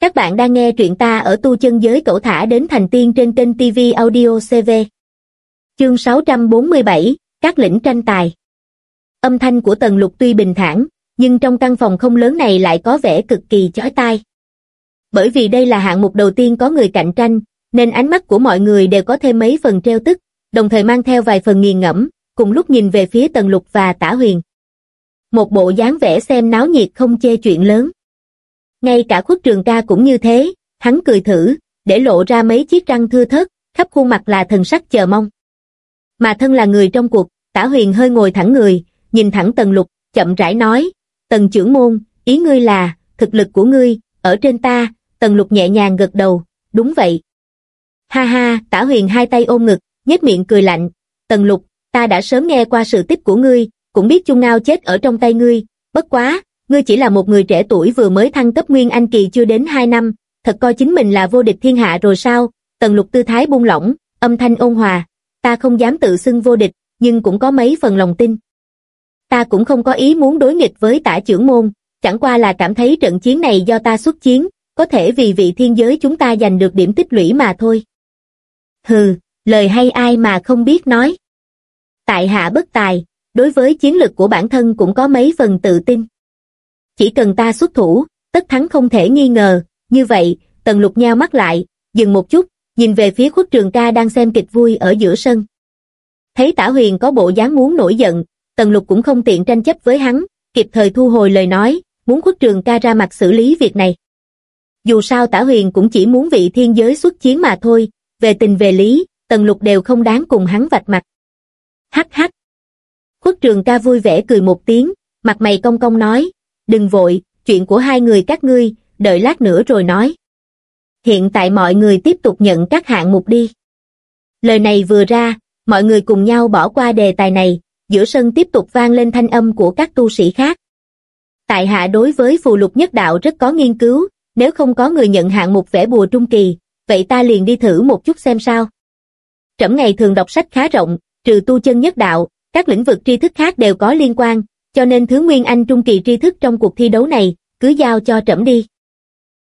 Các bạn đang nghe truyện ta ở tu chân giới cổ thả đến thành tiên trên kênh TV Audio CV. Chương 647, Các lĩnh tranh tài. Âm thanh của Tần Lục tuy bình thản, nhưng trong căn phòng không lớn này lại có vẻ cực kỳ chói tai. Bởi vì đây là hạng mục đầu tiên có người cạnh tranh, nên ánh mắt của mọi người đều có thêm mấy phần treo tức, đồng thời mang theo vài phần nghiền ngẫm, cùng lúc nhìn về phía Tần Lục và Tả Huyền. Một bộ dáng vẻ xem náo nhiệt không chê chuyện lớn. Ngay cả khuất trường ca cũng như thế, hắn cười thử, để lộ ra mấy chiếc răng thưa thớt, khắp khuôn mặt là thần sắc chờ mong. Mà thân là người trong cuộc, tả huyền hơi ngồi thẳng người, nhìn thẳng tần lục, chậm rãi nói, tần trưởng môn, ý ngươi là, thực lực của ngươi, ở trên ta, tần lục nhẹ nhàng gật đầu, đúng vậy. Ha ha, tả huyền hai tay ôm ngực, nhếch miệng cười lạnh, tần lục, ta đã sớm nghe qua sự tích của ngươi, cũng biết chung ngao chết ở trong tay ngươi, bất quá, ngươi chỉ là một người trẻ tuổi vừa mới thăng cấp Nguyên Anh Kỳ chưa đến 2 năm, thật coi chính mình là vô địch thiên hạ rồi sao, tần lục tư thái buông lỏng, âm thanh ôn hòa, ta không dám tự xưng vô địch, nhưng cũng có mấy phần lòng tin. Ta cũng không có ý muốn đối nghịch với tả trưởng môn, chẳng qua là cảm thấy trận chiến này do ta xuất chiến, có thể vì vị thiên giới chúng ta giành được điểm tích lũy mà thôi. Hừ, lời hay ai mà không biết nói. Tại hạ bất tài, đối với chiến lực của bản thân cũng có mấy phần tự tin chỉ cần ta xuất thủ, tất thắng không thể nghi ngờ, như vậy, tần lục nheo mắt lại, dừng một chút, nhìn về phía khuất trường ca đang xem kịch vui ở giữa sân. Thấy tả huyền có bộ dáng muốn nổi giận, tần lục cũng không tiện tranh chấp với hắn, kịp thời thu hồi lời nói, muốn khuất trường ca ra mặt xử lý việc này. Dù sao tả huyền cũng chỉ muốn vị thiên giới xuất chiến mà thôi, về tình về lý, tần lục đều không đáng cùng hắn vạch mặt. Hắc hắc. Khuất trường ca vui vẻ cười một tiếng, mặt mày cong cong nói, đừng vội, chuyện của hai người các ngươi, đợi lát nữa rồi nói. Hiện tại mọi người tiếp tục nhận các hạng mục đi. Lời này vừa ra, mọi người cùng nhau bỏ qua đề tài này, giữa sân tiếp tục vang lên thanh âm của các tu sĩ khác. Tại hạ đối với phù lục nhất đạo rất có nghiên cứu, nếu không có người nhận hạng mục vẽ bùa trung kỳ, vậy ta liền đi thử một chút xem sao. Trẫm ngày thường đọc sách khá rộng, trừ tu chân nhất đạo, các lĩnh vực tri thức khác đều có liên quan, cho nên thứ Nguyên Anh trung kỳ tri thức trong cuộc thi đấu này, cứ giao cho trẫm đi.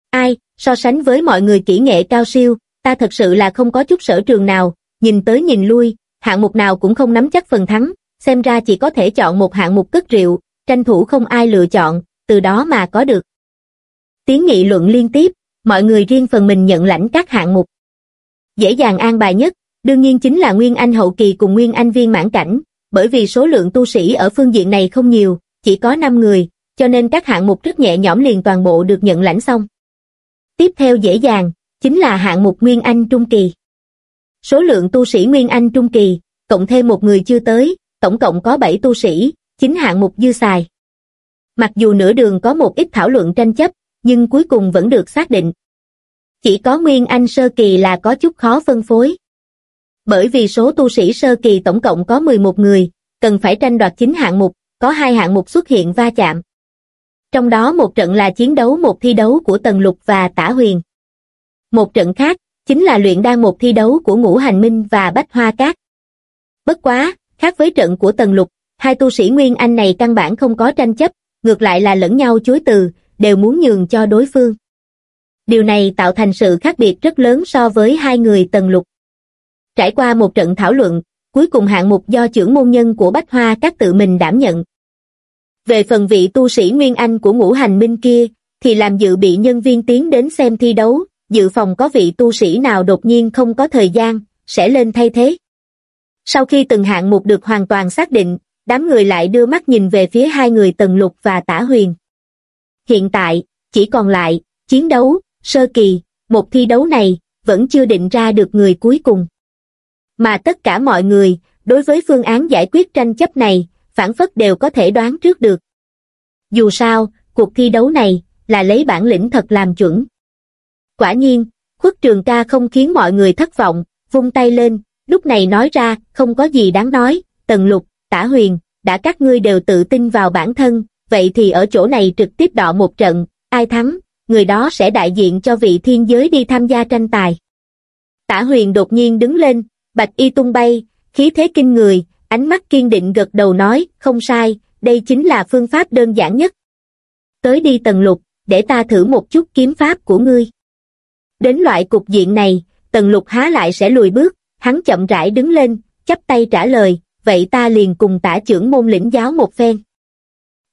Ai, so sánh với mọi người kỹ nghệ cao siêu, ta thật sự là không có chút sở trường nào, nhìn tới nhìn lui, hạng mục nào cũng không nắm chắc phần thắng, xem ra chỉ có thể chọn một hạng mục cất rượu, tranh thủ không ai lựa chọn, từ đó mà có được. Tiếng nghị luận liên tiếp, mọi người riêng phần mình nhận lãnh các hạng mục. Dễ dàng an bài nhất, đương nhiên chính là Nguyên Anh hậu kỳ cùng Nguyên Anh viên mãn cảnh, bởi vì số lượng tu sĩ ở phương diện này không nhiều, chỉ có 5 người, cho nên các hạng mục rất nhẹ nhõm liền toàn bộ được nhận lãnh xong. Tiếp theo dễ dàng, chính là hạng mục Nguyên Anh Trung Kỳ. Số lượng tu sĩ Nguyên Anh Trung Kỳ, cộng thêm một người chưa tới, tổng cộng có 7 tu sĩ, chính hạng mục dư xài. Mặc dù nửa đường có một ít thảo luận tranh chấp, nhưng cuối cùng vẫn được xác định. Chỉ có Nguyên Anh Sơ Kỳ là có chút khó phân phối bởi vì số tu sĩ sơ kỳ tổng cộng có 11 người, cần phải tranh đoạt chính hạng mục, có hai hạng mục xuất hiện va chạm. Trong đó một trận là chiến đấu một thi đấu của Tần Lục và Tả Huyền. Một trận khác, chính là luyện đan một thi đấu của Ngũ Hành Minh và Bách Hoa Cát. Bất quá, khác với trận của Tần Lục, hai tu sĩ Nguyên Anh này căn bản không có tranh chấp, ngược lại là lẫn nhau chối từ, đều muốn nhường cho đối phương. Điều này tạo thành sự khác biệt rất lớn so với hai người Tần Lục. Trải qua một trận thảo luận, cuối cùng hạng mục do trưởng môn nhân của Bách Hoa các tự mình đảm nhận. Về phần vị tu sĩ Nguyên Anh của ngũ hành minh kia, thì làm dự bị nhân viên tiến đến xem thi đấu, dự phòng có vị tu sĩ nào đột nhiên không có thời gian, sẽ lên thay thế. Sau khi từng hạng mục được hoàn toàn xác định, đám người lại đưa mắt nhìn về phía hai người Tần Lục và Tả Huyền. Hiện tại, chỉ còn lại, chiến đấu, sơ kỳ, một thi đấu này, vẫn chưa định ra được người cuối cùng mà tất cả mọi người, đối với phương án giải quyết tranh chấp này, phản phất đều có thể đoán trước được. Dù sao, cuộc thi đấu này, là lấy bản lĩnh thật làm chuẩn. Quả nhiên, khuất trường ca không khiến mọi người thất vọng, vung tay lên, lúc này nói ra, không có gì đáng nói, tần lục, tả huyền, đã các ngươi đều tự tin vào bản thân, vậy thì ở chỗ này trực tiếp đọ một trận, ai thắng, người đó sẽ đại diện cho vị thiên giới đi tham gia tranh tài. Tả huyền đột nhiên đứng lên, Bạch y tung bay, khí thế kinh người, ánh mắt kiên định gật đầu nói, không sai, đây chính là phương pháp đơn giản nhất. Tới đi tần lục, để ta thử một chút kiếm pháp của ngươi. Đến loại cục diện này, tần lục há lại sẽ lùi bước, hắn chậm rãi đứng lên, chắp tay trả lời, vậy ta liền cùng tả trưởng môn lĩnh giáo một phen.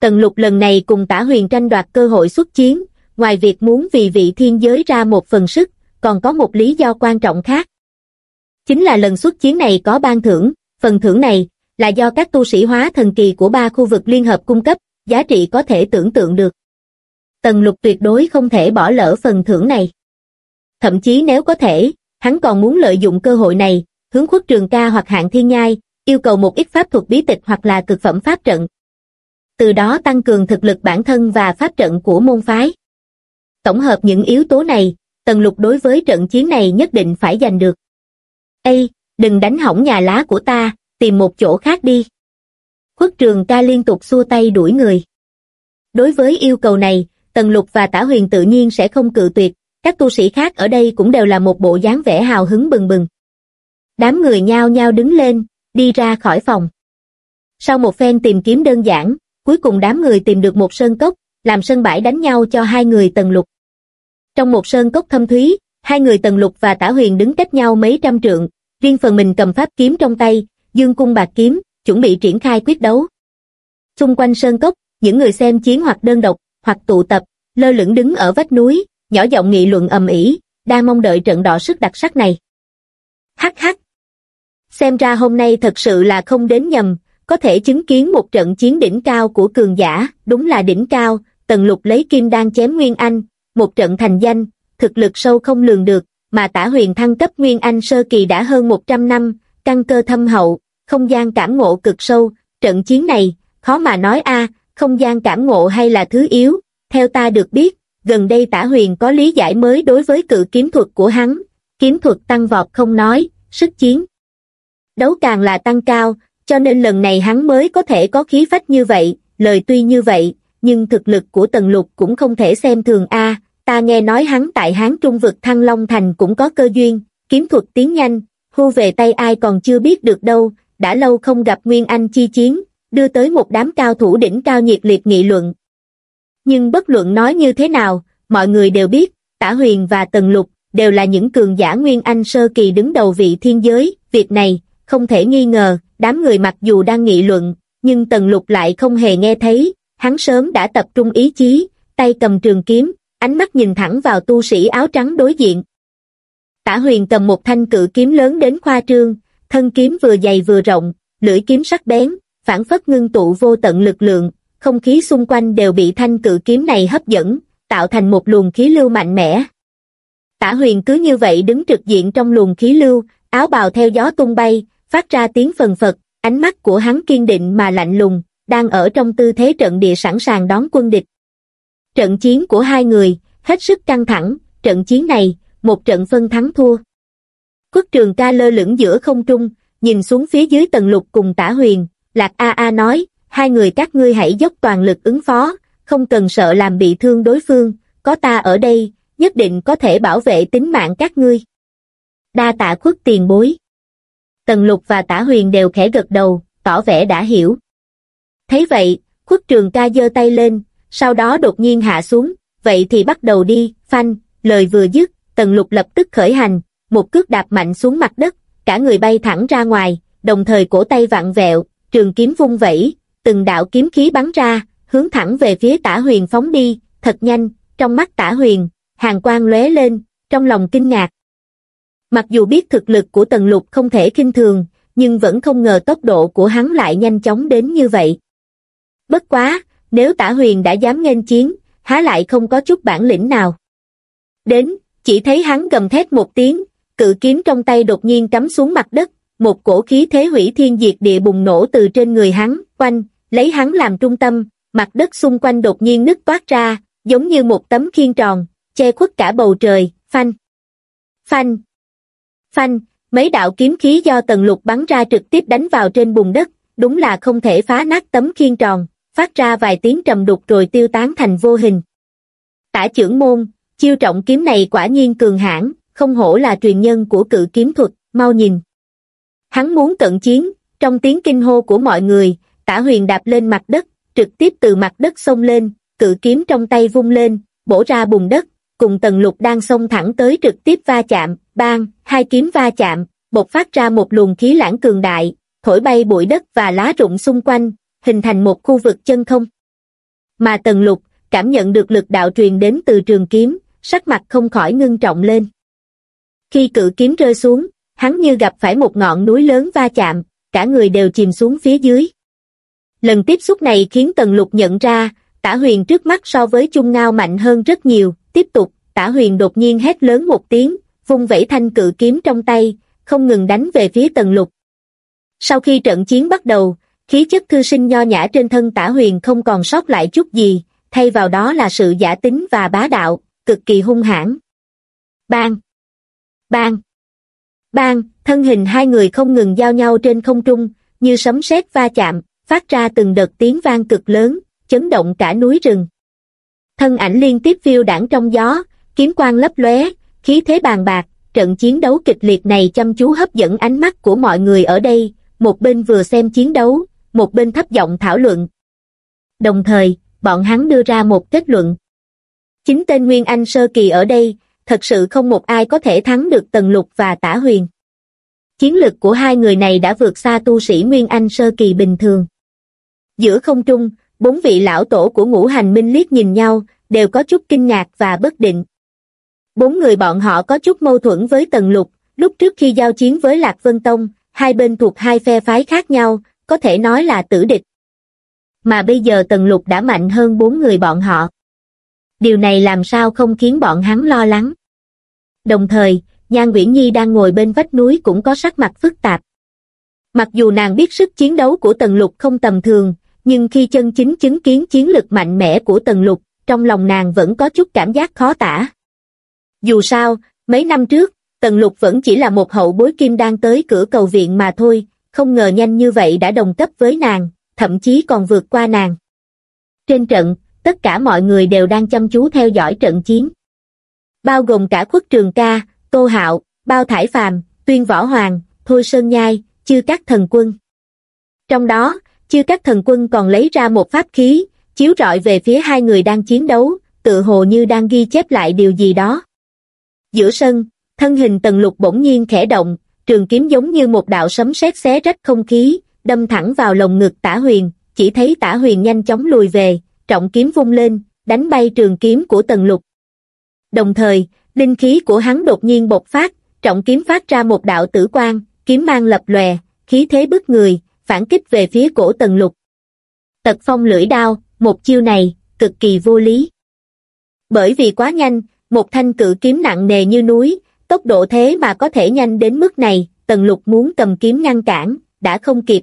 Tần lục lần này cùng tả huyền tranh đoạt cơ hội xuất chiến, ngoài việc muốn vì vị thiên giới ra một phần sức, còn có một lý do quan trọng khác. Chính là lần xuất chiến này có ban thưởng, phần thưởng này là do các tu sĩ hóa thần kỳ của ba khu vực liên hợp cung cấp, giá trị có thể tưởng tượng được. Tần lục tuyệt đối không thể bỏ lỡ phần thưởng này. Thậm chí nếu có thể, hắn còn muốn lợi dụng cơ hội này, hướng khuất trường ca hoặc hạng thiên nhai, yêu cầu một ít pháp thuật bí tịch hoặc là cực phẩm pháp trận. Từ đó tăng cường thực lực bản thân và pháp trận của môn phái. Tổng hợp những yếu tố này, tần lục đối với trận chiến này nhất định phải giành được. Ây, đừng đánh hỏng nhà lá của ta, tìm một chỗ khác đi. Khuất trường ca liên tục xua tay đuổi người. Đối với yêu cầu này, Tần Lục và Tả Huyền tự nhiên sẽ không cự tuyệt, các tu sĩ khác ở đây cũng đều là một bộ dáng vẻ hào hứng bừng bừng. Đám người nhao nhao đứng lên, đi ra khỏi phòng. Sau một phen tìm kiếm đơn giản, cuối cùng đám người tìm được một sơn cốc, làm sân bãi đánh nhau cho hai người Tần Lục. Trong một sơn cốc thâm thúy, hai người Tần Lục và Tả Huyền đứng cách nhau mấy trăm trượng, riêng phần mình cầm pháp kiếm trong tay, dương cung bạc kiếm, chuẩn bị triển khai quyết đấu. Xung quanh sơn cốc, những người xem chiến hoặc đơn độc, hoặc tụ tập, lơ lửng đứng ở vách núi, nhỏ giọng nghị luận ầm ĩ, đang mong đợi trận đỏ sức đặc sắc này. Hắc hắc. Xem ra hôm nay thật sự là không đến nhầm, có thể chứng kiến một trận chiến đỉnh cao của cường giả, đúng là đỉnh cao, tần lục lấy kim đan chém Nguyên Anh, một trận thành danh, thực lực sâu không lường được, mà tả huyền thăng cấp Nguyên Anh sơ kỳ đã hơn 100 năm, căn cơ thâm hậu, không gian cảm ngộ cực sâu, trận chiến này, khó mà nói a không gian cảm ngộ hay là thứ yếu, theo ta được biết, gần đây tả huyền có lý giải mới đối với cự kiếm thuật của hắn, kiếm thuật tăng vọt không nói, sức chiến. Đấu càng là tăng cao, cho nên lần này hắn mới có thể có khí phách như vậy, lời tuy như vậy, nhưng thực lực của Tần Lục cũng không thể xem thường A, ta nghe nói hắn tại Hán Trung vực Thăng Long Thành cũng có cơ duyên, kiếm thuật tiến nhanh, hưu về tay ai còn chưa biết được đâu, đã lâu không gặp Nguyên Anh chi chiến, đưa tới một đám cao thủ đỉnh cao nhiệt liệt nghị luận. Nhưng bất luận nói như thế nào, mọi người đều biết, Tả Huyền và Tần Lục đều là những cường giả Nguyên Anh sơ kỳ đứng đầu vị thiên giới, việc này, không thể nghi ngờ, đám người mặc dù đang nghị luận, nhưng Tần Lục lại không hề nghe thấy, hắn sớm đã tập trung ý chí, tay cầm trường kiếm, ánh mắt nhìn thẳng vào tu sĩ áo trắng đối diện. Tả huyền cầm một thanh cự kiếm lớn đến khoa trương, thân kiếm vừa dày vừa rộng, lưỡi kiếm sắc bén, phản phất ngưng tụ vô tận lực lượng, không khí xung quanh đều bị thanh cự kiếm này hấp dẫn, tạo thành một luồng khí lưu mạnh mẽ. Tả huyền cứ như vậy đứng trực diện trong luồng khí lưu, áo bào theo gió tung bay, phát ra tiếng phần phật, ánh mắt của hắn kiên định mà lạnh lùng, đang ở trong tư thế trận địa sẵn sàng đón quân địch. Trận chiến của hai người, hết sức căng thẳng, trận chiến này, một trận phân thắng thua. Quất trường ca lơ lửng giữa không trung, nhìn xuống phía dưới tầng lục cùng tả huyền, Lạc A A nói, hai người các ngươi hãy dốc toàn lực ứng phó, không cần sợ làm bị thương đối phương, có ta ở đây, nhất định có thể bảo vệ tính mạng các ngươi. Đa tạ khuất tiền bối. Tần lục và tả huyền đều khẽ gật đầu, tỏ vẻ đã hiểu. Thấy vậy, khuất trường ca giơ tay lên, sau đó đột nhiên hạ xuống, vậy thì bắt đầu đi, phanh, lời vừa dứt, tần lục lập tức khởi hành, một cước đạp mạnh xuống mặt đất, cả người bay thẳng ra ngoài, đồng thời cổ tay vặn vẹo, trường kiếm vung vẩy, từng đạo kiếm khí bắn ra, hướng thẳng về phía tả huyền phóng đi, thật nhanh, trong mắt tả huyền, hàng quang lóe lên, trong lòng kinh ngạc. Mặc dù biết thực lực của tần lục không thể kinh thường, nhưng vẫn không ngờ tốc độ của hắn lại nhanh chóng đến như vậy. Bất quá, nếu tả huyền đã dám nghênh chiến, há lại không có chút bản lĩnh nào. Đến, chỉ thấy hắn gầm thét một tiếng, cự kiếm trong tay đột nhiên cắm xuống mặt đất, một cổ khí thế hủy thiên diệt địa bùng nổ từ trên người hắn, quanh, lấy hắn làm trung tâm, mặt đất xung quanh đột nhiên nứt toát ra, giống như một tấm khiên tròn, che khuất cả bầu trời, phanh. Phanh. Phanh, mấy đạo kiếm khí do tần lục bắn ra trực tiếp đánh vào trên bùn đất, đúng là không thể phá nát tấm khiên tròn, phát ra vài tiếng trầm đục rồi tiêu tán thành vô hình. Tả trưởng môn, chiêu trọng kiếm này quả nhiên cường hãn, không hổ là truyền nhân của cự kiếm thuật, mau nhìn. Hắn muốn cận chiến, trong tiếng kinh hô của mọi người, tả huyền đạp lên mặt đất, trực tiếp từ mặt đất xông lên, cự kiếm trong tay vung lên, bổ ra bùn đất, cùng tần lục đang xông thẳng tới trực tiếp va chạm, bang, hai kiếm va chạm, bộc phát ra một luồng khí lãng cường đại, thổi bay bụi đất và lá rụng xung quanh, hình thành một khu vực chân không. Mà tần lục, cảm nhận được lực đạo truyền đến từ trường kiếm, sắc mặt không khỏi ngưng trọng lên. Khi cự kiếm rơi xuống, hắn như gặp phải một ngọn núi lớn va chạm, cả người đều chìm xuống phía dưới. Lần tiếp xúc này khiến Tần Lục nhận ra, tả huyền trước mắt so với Trung Ngao mạnh hơn rất nhiều, tiếp tục, tả huyền đột nhiên hét lớn một tiếng, vung vẩy thanh cự kiếm trong tay, không ngừng đánh về phía Tần Lục. Sau khi trận chiến bắt đầu, khí chất thư sinh nho nhã trên thân tả huyền không còn sót lại chút gì, thay vào đó là sự giả tính và bá đạo, cực kỳ hung hãn. Bang! Bang! Bang! Thân hình hai người không ngừng giao nhau trên không trung, như sấm sét va chạm, phát ra từng đợt tiếng vang cực lớn, chấn động cả núi rừng. Thân ảnh liên tiếp phiêu đảng trong gió, kiếm quang lấp lóe, khí thế bàn bạc, trận chiến đấu kịch liệt này chăm chú hấp dẫn ánh mắt của mọi người ở đây, một bên vừa xem chiến đấu, một bên thấp giọng thảo luận. Đồng thời, bọn hắn đưa ra một kết luận. Chính tên Nguyên Anh Sơ Kỳ ở đây, thật sự không một ai có thể thắng được Tần Lục và Tả Huyền. Chiến lực của hai người này đã vượt xa tu sĩ Nguyên Anh Sơ Kỳ bình thường. Giữa không trung, bốn vị lão tổ của ngũ hành minh liếc nhìn nhau, đều có chút kinh ngạc và bất định. Bốn người bọn họ có chút mâu thuẫn với Tần Lục, lúc trước khi giao chiến với Lạc Vân Tông, hai bên thuộc hai phe phái khác nhau, có thể nói là tử địch. Mà bây giờ Tần Lục đã mạnh hơn bốn người bọn họ. Điều này làm sao không khiến bọn hắn lo lắng. Đồng thời, Nhan Nguyễn Nhi đang ngồi bên vách núi cũng có sắc mặt phức tạp. Mặc dù nàng biết sức chiến đấu của Tần Lục không tầm thường, nhưng khi chân chính chứng kiến chiến lực mạnh mẽ của Tần Lục, trong lòng nàng vẫn có chút cảm giác khó tả. Dù sao, mấy năm trước, Tần Lục vẫn chỉ là một hậu bối kim đang tới cửa cầu viện mà thôi, không ngờ nhanh như vậy đã đồng cấp với nàng, thậm chí còn vượt qua nàng. Trên trận, tất cả mọi người đều đang chăm chú theo dõi trận chiến. Bao gồm cả khuất trường ca, tô hạo, bao thải phàm, tuyên võ hoàng, thôi sơn nhai, chư các thần quân. Trong đó, chư các thần quân còn lấy ra một pháp khí, chiếu rọi về phía hai người đang chiến đấu, tự hồ như đang ghi chép lại điều gì đó. Giữa sân, thân hình tần lục bỗng nhiên khẽ động, trường kiếm giống như một đạo sấm sét xé rách không khí, đâm thẳng vào lồng ngực tả huyền, chỉ thấy tả huyền nhanh chóng lùi về, trọng kiếm vung lên, đánh bay trường kiếm của tần lục. Đồng thời, linh khí của hắn đột nhiên bộc phát, trọng kiếm phát ra một đạo tử quang, kiếm mang lập lòe, khí thế bức người, phản kích về phía cổ tần lục. Tật phong lưỡi đao, một chiêu này, cực kỳ vô lý. Bởi vì quá nhanh, một thanh cự kiếm nặng nề như núi, tốc độ thế mà có thể nhanh đến mức này, tần lục muốn cầm kiếm ngăn cản, đã không kịp.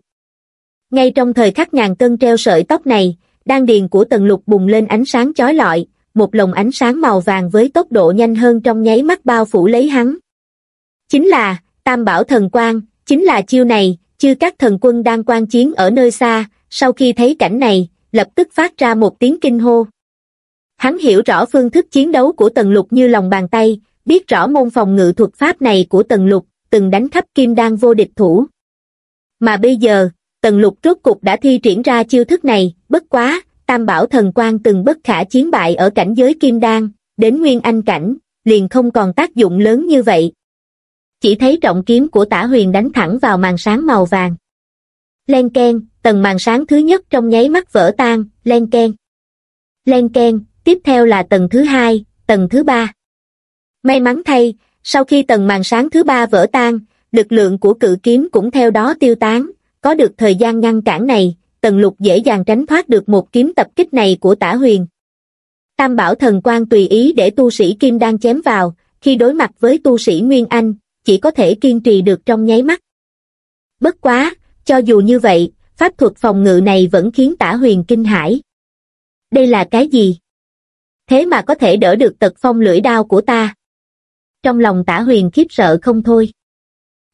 Ngay trong thời khắc ngàn cân treo sợi tóc này, đan điền của tần lục bùng lên ánh sáng chói lọi, một lồng ánh sáng màu vàng với tốc độ nhanh hơn trong nháy mắt bao phủ lấy hắn. Chính là, Tam Bảo Thần Quang, chính là chiêu này, chư các thần quân đang quan chiến ở nơi xa, sau khi thấy cảnh này, lập tức phát ra một tiếng kinh hô. Hắn hiểu rõ phương thức chiến đấu của Tần Lục như lòng bàn tay, biết rõ môn phòng ngự thuật pháp này của Tần Lục, từng đánh khắp kim đan vô địch thủ. Mà bây giờ, Tần Lục rốt cục đã thi triển ra chiêu thức này, bất quá, Tam Bảo Thần Quang từng bất khả chiến bại ở cảnh giới kim đan, đến nguyên anh cảnh, liền không còn tác dụng lớn như vậy. Chỉ thấy trọng kiếm của tả huyền đánh thẳng vào màn sáng màu vàng. Len ken, tầng màn sáng thứ nhất trong nháy mắt vỡ tan, len ken. Len ken, tiếp theo là tầng thứ hai, tầng thứ ba. May mắn thay, sau khi tầng màn sáng thứ ba vỡ tan, lực lượng của cự kiếm cũng theo đó tiêu tán, có được thời gian ngăn cản này, tần lục dễ dàng tránh thoát được một kiếm tập kích này của tả huyền. Tam bảo thần quan tùy ý để tu sĩ kim đang chém vào, khi đối mặt với tu sĩ Nguyên Anh, chỉ có thể kiên trì được trong nháy mắt. Bất quá, cho dù như vậy, pháp thuật phòng ngự này vẫn khiến tả huyền kinh hãi. Đây là cái gì? Thế mà có thể đỡ được tật phong lưỡi đao của ta. Trong lòng tả huyền khiếp sợ không thôi.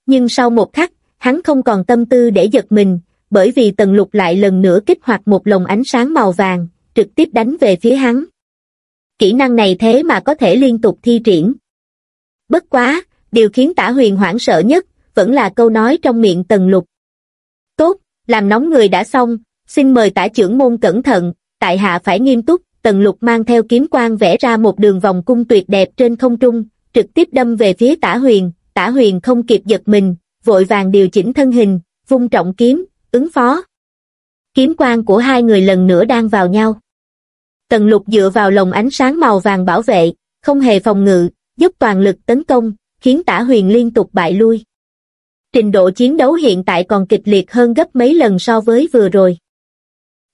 Nhưng sau một khắc, hắn không còn tâm tư để giật mình, bởi vì tần lục lại lần nữa kích hoạt một lồng ánh sáng màu vàng, trực tiếp đánh về phía hắn. Kỹ năng này thế mà có thể liên tục thi triển. Bất quá, điều khiến tả huyền hoảng sợ nhất, vẫn là câu nói trong miệng tần lục. Tốt, làm nóng người đã xong, xin mời tả trưởng môn cẩn thận, tại hạ phải nghiêm túc, tần lục mang theo kiếm quang vẽ ra một đường vòng cung tuyệt đẹp trên không trung, trực tiếp đâm về phía tả huyền, tả huyền không kịp giật mình, vội vàng điều chỉnh thân hình, vung trọng kiếm, ứng phó. Kiếm quang của hai người lần nữa đang vào nhau. Tần lục dựa vào lồng ánh sáng màu vàng bảo vệ, không hề phòng ngự, dốc toàn lực tấn công, khiến tả huyền liên tục bại lui. Trình độ chiến đấu hiện tại còn kịch liệt hơn gấp mấy lần so với vừa rồi.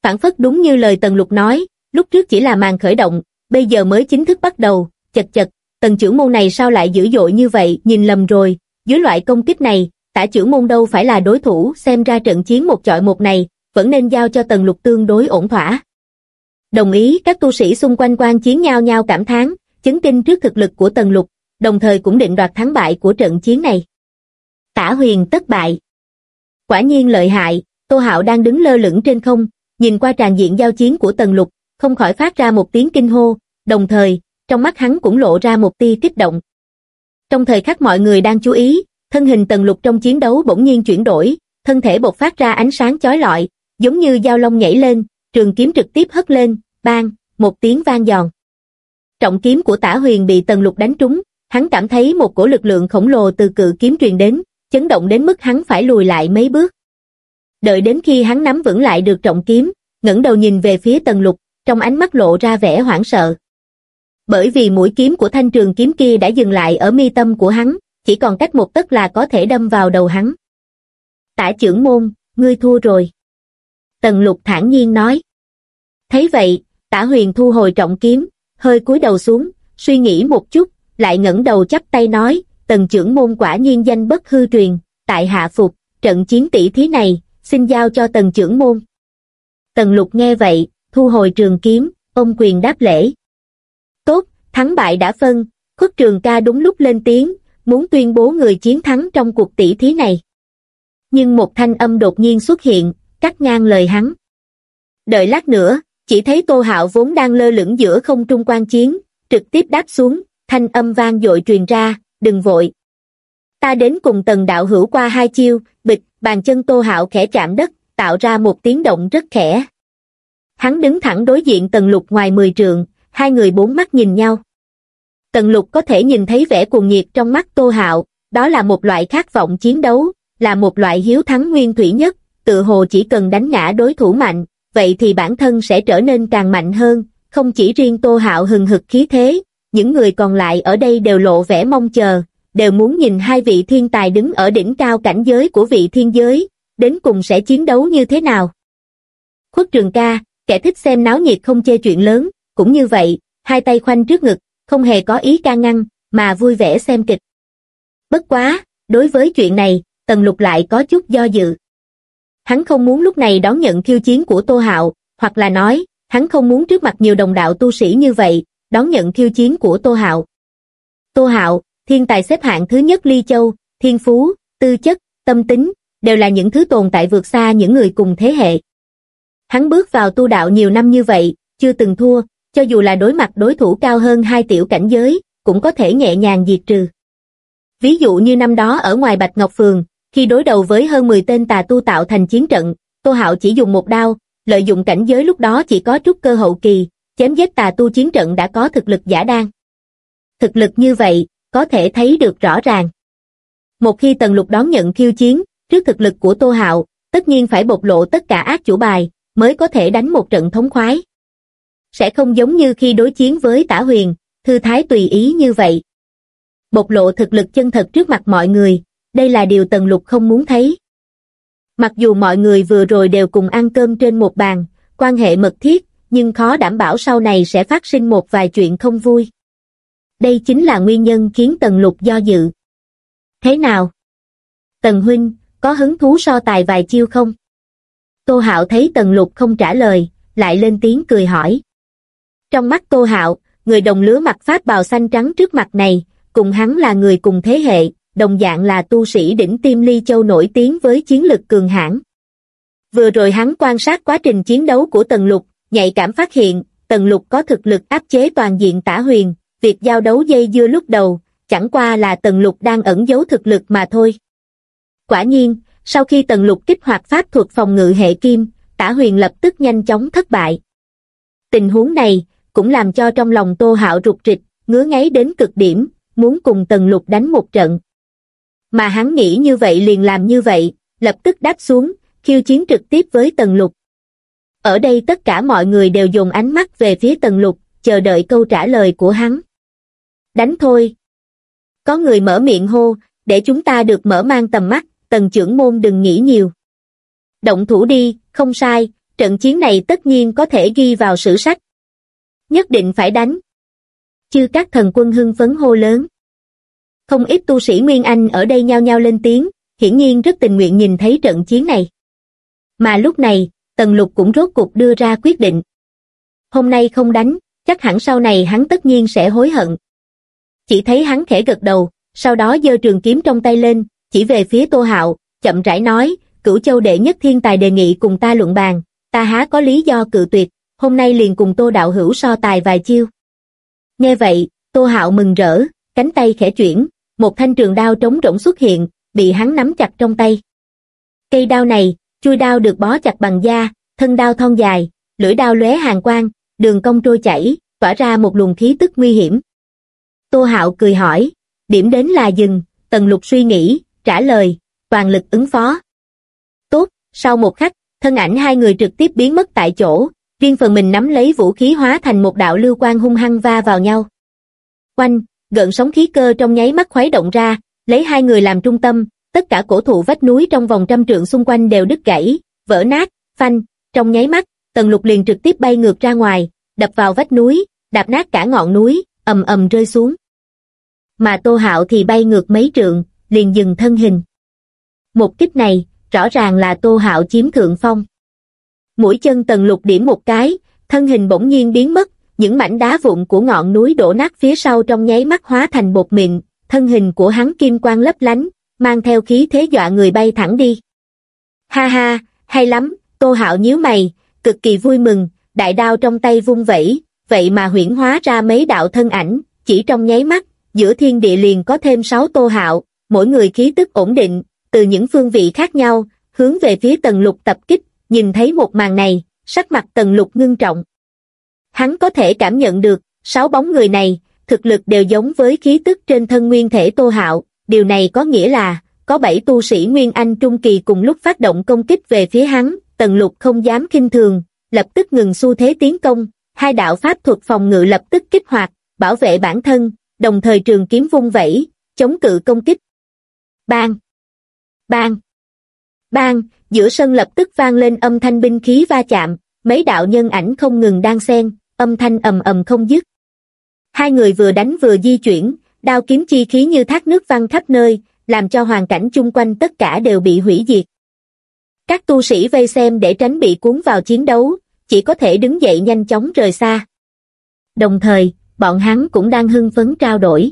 Phản phất đúng như lời Tần Lục nói, lúc trước chỉ là màn khởi động, bây giờ mới chính thức bắt đầu, chật chật, tần trưởng môn này sao lại dữ dội như vậy, nhìn lầm rồi, dưới loại công kích này, tả trưởng môn đâu phải là đối thủ, xem ra trận chiến một chọi một này, vẫn nên giao cho tần lục tương đối ổn thỏa. Đồng ý các tu sĩ xung quanh quan chiến nhau nhau cảm thán, chứng kinh trước thực lực của tần lục, đồng thời cũng định đoạt thắng bại của trận chiến này. Tả huyền tất bại. Quả nhiên lợi hại, Tô Hạo đang đứng lơ lửng trên không, nhìn qua tràn diện giao chiến của tần lục, không khỏi phát ra một tiếng kinh hô, đồng thời, trong mắt hắn cũng lộ ra một tia kích động. Trong thời khắc mọi người đang chú ý, thân hình tần lục trong chiến đấu bỗng nhiên chuyển đổi, thân thể bộc phát ra ánh sáng chói lọi, giống như dao long nhảy lên, trường kiếm trực tiếp hất lên, bang, một tiếng vang giòn. Trọng kiếm của tả huyền bị tần lục đánh trúng, hắn cảm thấy một cổ lực lượng khổng lồ từ cự kiếm truyền đến, chấn động đến mức hắn phải lùi lại mấy bước. Đợi đến khi hắn nắm vững lại được trọng kiếm, ngẩng đầu nhìn về phía tần lục, trong ánh mắt lộ ra vẻ hoảng sợ. Bởi vì mũi kiếm của thanh trường kiếm kia đã dừng lại ở mi tâm của hắn, chỉ còn cách một tấc là có thể đâm vào đầu hắn. Tả trưởng môn, ngươi thua rồi. Tần lục thản nhiên nói. Thấy vậy, tả huyền thu hồi trọng kiếm, hơi cúi đầu xuống, suy nghĩ một chút, lại ngẩng đầu chắp tay nói, tần trưởng môn quả nhiên danh bất hư truyền, tại hạ phục, trận chiến tỷ thí này, xin giao cho tần trưởng môn. Tần lục nghe vậy, thu hồi trường kiếm, ông quyền đáp lễ. Thắng bại đã phân, khuất trường ca đúng lúc lên tiếng, muốn tuyên bố người chiến thắng trong cuộc tỷ thí này. Nhưng một thanh âm đột nhiên xuất hiện, cắt ngang lời hắn. Đợi lát nữa, chỉ thấy Tô Hạo vốn đang lơ lửng giữa không trung quan chiến, trực tiếp đáp xuống, thanh âm vang dội truyền ra, đừng vội. Ta đến cùng tần đạo hữu qua hai chiêu, bịch, bàn chân Tô Hạo khẽ chạm đất, tạo ra một tiếng động rất khẽ. Hắn đứng thẳng đối diện tần lục ngoài mười trượng, hai người bốn mắt nhìn nhau. Tần lục có thể nhìn thấy vẻ cuồng nhiệt trong mắt Tô Hạo, đó là một loại khát vọng chiến đấu, là một loại hiếu thắng nguyên thủy nhất, tự hồ chỉ cần đánh ngã đối thủ mạnh, vậy thì bản thân sẽ trở nên càng mạnh hơn, không chỉ riêng Tô Hạo hừng hực khí thế, những người còn lại ở đây đều lộ vẻ mong chờ, đều muốn nhìn hai vị thiên tài đứng ở đỉnh cao cảnh giới của vị thiên giới, đến cùng sẽ chiến đấu như thế nào. Khuất Trường ca, kẻ thích xem náo nhiệt không chê chuyện lớn, cũng như vậy, hai tay khoanh trước ngực, không hề có ý ca ngăn, mà vui vẻ xem kịch. Bất quá, đối với chuyện này, Tần Lục lại có chút do dự. Hắn không muốn lúc này đón nhận khiêu chiến của Tô Hạo, hoặc là nói, hắn không muốn trước mặt nhiều đồng đạo tu sĩ như vậy, đón nhận khiêu chiến của Tô Hạo. Tô Hạo, thiên tài xếp hạng thứ nhất Ly Châu, thiên phú, tư chất, tâm tính, đều là những thứ tồn tại vượt xa những người cùng thế hệ. Hắn bước vào tu đạo nhiều năm như vậy, chưa từng thua, cho dù là đối mặt đối thủ cao hơn hai tiểu cảnh giới, cũng có thể nhẹ nhàng diệt trừ. Ví dụ như năm đó ở ngoài Bạch Ngọc Phường, khi đối đầu với hơn 10 tên tà tu tạo thành chiến trận, Tô Hạo chỉ dùng một đao, lợi dụng cảnh giới lúc đó chỉ có trúc cơ hậu kỳ, chém giết tà tu chiến trận đã có thực lực giả đan. Thực lực như vậy, có thể thấy được rõ ràng. Một khi Tần Lục đón nhận khiêu chiến, trước thực lực của Tô Hạo, tất nhiên phải bộc lộ tất cả ác chủ bài, mới có thể đánh một trận thống khoái. Sẽ không giống như khi đối chiến với tả huyền, thư thái tùy ý như vậy. Bộc lộ thực lực chân thật trước mặt mọi người, đây là điều Tần Lục không muốn thấy. Mặc dù mọi người vừa rồi đều cùng ăn cơm trên một bàn, quan hệ mật thiết, nhưng khó đảm bảo sau này sẽ phát sinh một vài chuyện không vui. Đây chính là nguyên nhân khiến Tần Lục do dự. Thế nào? Tần Huynh, có hứng thú so tài vài chiêu không? Tô Hạo thấy Tần Lục không trả lời, lại lên tiếng cười hỏi. Trong mắt Tô Hạo, người đồng lứa mặc pháp bào xanh trắng trước mặt này, cùng hắn là người cùng thế hệ, đồng dạng là tu sĩ đỉnh Tim Ly Châu nổi tiếng với chiến lực cường hãn. Vừa rồi hắn quan sát quá trình chiến đấu của Tần Lục, nhạy cảm phát hiện, Tần Lục có thực lực áp chế toàn diện tả huyền, việc giao đấu dây dưa lúc đầu, chẳng qua là Tần Lục đang ẩn giấu thực lực mà thôi. Quả nhiên, sau khi Tần Lục kích hoạt pháp thuật phòng ngự hệ kim, tả huyền lập tức nhanh chóng thất bại. Tình huống này, cũng làm cho trong lòng Tô Hạo rụt rịch, ngứa ngáy đến cực điểm, muốn cùng Tần Lục đánh một trận. Mà hắn nghĩ như vậy liền làm như vậy, lập tức đáp xuống, khiêu chiến trực tiếp với Tần Lục. Ở đây tất cả mọi người đều dùng ánh mắt về phía Tần Lục, chờ đợi câu trả lời của hắn. Đánh thôi. Có người mở miệng hô, để chúng ta được mở mang tầm mắt, Tần trưởng môn đừng nghĩ nhiều. Động thủ đi, không sai, trận chiến này tất nhiên có thể ghi vào sử sách. Nhất định phải đánh. Chư các thần quân hưng phấn hô lớn. Không ít tu sĩ Nguyên Anh ở đây nhao nhao lên tiếng, hiển nhiên rất tình nguyện nhìn thấy trận chiến này. Mà lúc này, Tần Lục cũng rốt cục đưa ra quyết định. Hôm nay không đánh, chắc hẳn sau này hắn tất nhiên sẽ hối hận. Chỉ thấy hắn khẽ gật đầu, sau đó giơ trường kiếm trong tay lên, chỉ về phía Tô Hạo, chậm rãi nói, cửu châu đệ nhất thiên tài đề nghị cùng ta luận bàn, ta há có lý do cự tuyệt, hôm nay liền cùng Tô Đạo Hữu so tài vài chiêu. Nghe vậy, Tô Hạo mừng rỡ, cánh tay khẽ chuyển, một thanh trường đao trống rỗng xuất hiện, bị hắn nắm chặt trong tay. Cây đao này, chui đao được bó chặt bằng da, thân đao thon dài, lưỡi đao lóe hàng quang, đường cong trôi chảy, tỏa ra một luồng khí tức nguy hiểm. Tô Hạo cười hỏi, điểm đến là dừng, Tần Lục suy nghĩ, trả lời, toàn lực ứng phó. Tốt, sau một khắc, thân ảnh hai người trực tiếp biến mất tại chỗ, riêng phần mình nắm lấy vũ khí hóa thành một đạo lưu quang hung hăng va vào nhau. Quanh, gợn sóng khí cơ trong nháy mắt khuấy động ra, lấy hai người làm trung tâm, tất cả cổ thụ vách núi trong vòng trăm trượng xung quanh đều đứt gãy, vỡ nát, phanh, trong nháy mắt, tần lục liền trực tiếp bay ngược ra ngoài, đập vào vách núi, đạp nát cả ngọn núi, ầm ầm rơi xuống. Mà Tô Hạo thì bay ngược mấy trượng, liền dừng thân hình. Một kích này, rõ ràng là Tô Hạo chiếm thượng phong. Mũi chân tần lục điểm một cái, thân hình bỗng nhiên biến mất, những mảnh đá vụn của ngọn núi đổ nát phía sau trong nháy mắt hóa thành bột mịn, thân hình của hắn kim quang lấp lánh, mang theo khí thế dọa người bay thẳng đi. Ha ha, hay lắm, Tô Hạo nhíu mày, cực kỳ vui mừng, đại đao trong tay vung vẩy, vậy mà huyễn hóa ra mấy đạo thân ảnh, chỉ trong nháy mắt, giữa thiên địa liền có thêm sáu Tô Hạo, mỗi người khí tức ổn định, từ những phương vị khác nhau, hướng về phía tầng lục tập kích, nhìn thấy một màn này, sắc mặt Tần lục ngưng trọng. Hắn có thể cảm nhận được, sáu bóng người này, thực lực đều giống với khí tức trên thân nguyên thể Tô Hạo, điều này có nghĩa là, có bảy tu sĩ Nguyên Anh Trung Kỳ cùng lúc phát động công kích về phía hắn, tần lục không dám kinh thường, lập tức ngừng xu thế tiến công, hai đạo pháp thuật phòng ngự lập tức kích hoạt, bảo vệ bản thân, đồng thời trường kiếm vung vẩy, chống cự công kích. Bang! Bang! Bang! Giữa sân lập tức vang lên âm thanh binh khí va chạm, mấy đạo nhân ảnh không ngừng đang xen, âm thanh ầm ầm không dứt. Hai người vừa đánh vừa di chuyển, đao kiếm chi khí như thác nước văng khắp nơi, làm cho hoàn cảnh chung quanh tất cả đều bị hủy diệt. Các tu sĩ vây xem để tránh bị cuốn vào chiến đấu, chỉ có thể đứng dậy nhanh chóng rời xa. Đồng thời, bọn hắn cũng đang hưng phấn trao đổi.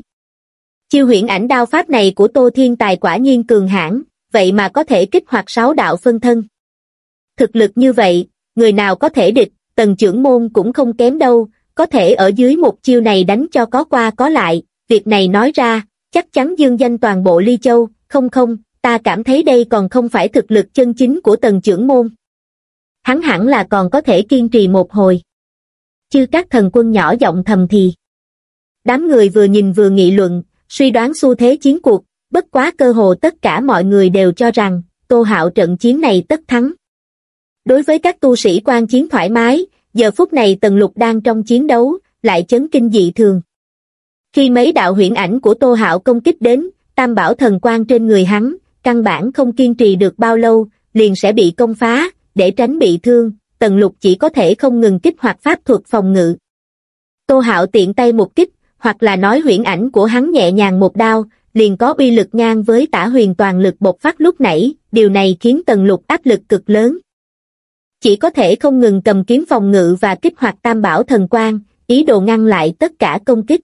Chiêu huyễn ảnh đao pháp này của Tô Thiên Tài quả nhiên cường hãn, vậy mà có thể kích hoạt sáu đạo phân thân. Thực lực như vậy, người nào có thể địch, tần trưởng môn cũng không kém đâu, có thể ở dưới một chiêu này đánh cho có qua có lại, việc này nói ra, chắc chắn dương danh toàn bộ ly châu, không không, ta cảm thấy đây còn không phải thực lực chân chính của tần trưởng môn. Hắn hẳn là còn có thể kiên trì một hồi. Chư các thần quân nhỏ giọng thầm thì. Đám người vừa nhìn vừa nghị luận, suy đoán xu thế chiến cuộc, bất quá cơ hồ tất cả mọi người đều cho rằng, Tô Hạo trận chiến này tất thắng. Đối với các tu sĩ quan chiến thoải mái, giờ phút này Tần Lục đang trong chiến đấu, lại chấn kinh dị thường. Khi mấy đạo huyễn ảnh của Tô Hạo công kích đến, tam bảo thần quan trên người hắn, căn bản không kiên trì được bao lâu, liền sẽ bị công phá, để tránh bị thương, Tần Lục chỉ có thể không ngừng kích hoạt pháp thuật phòng ngự. Tô Hạo tiện tay một kích, hoặc là nói huyễn ảnh của hắn nhẹ nhàng một đao, liền có uy lực ngang với tả huyền toàn lực bộc phát lúc nãy, điều này khiến Tần Lục áp lực cực lớn. Chỉ có thể không ngừng cầm kiếm phòng ngự và kích hoạt tam bảo thần quang ý đồ ngăn lại tất cả công kích.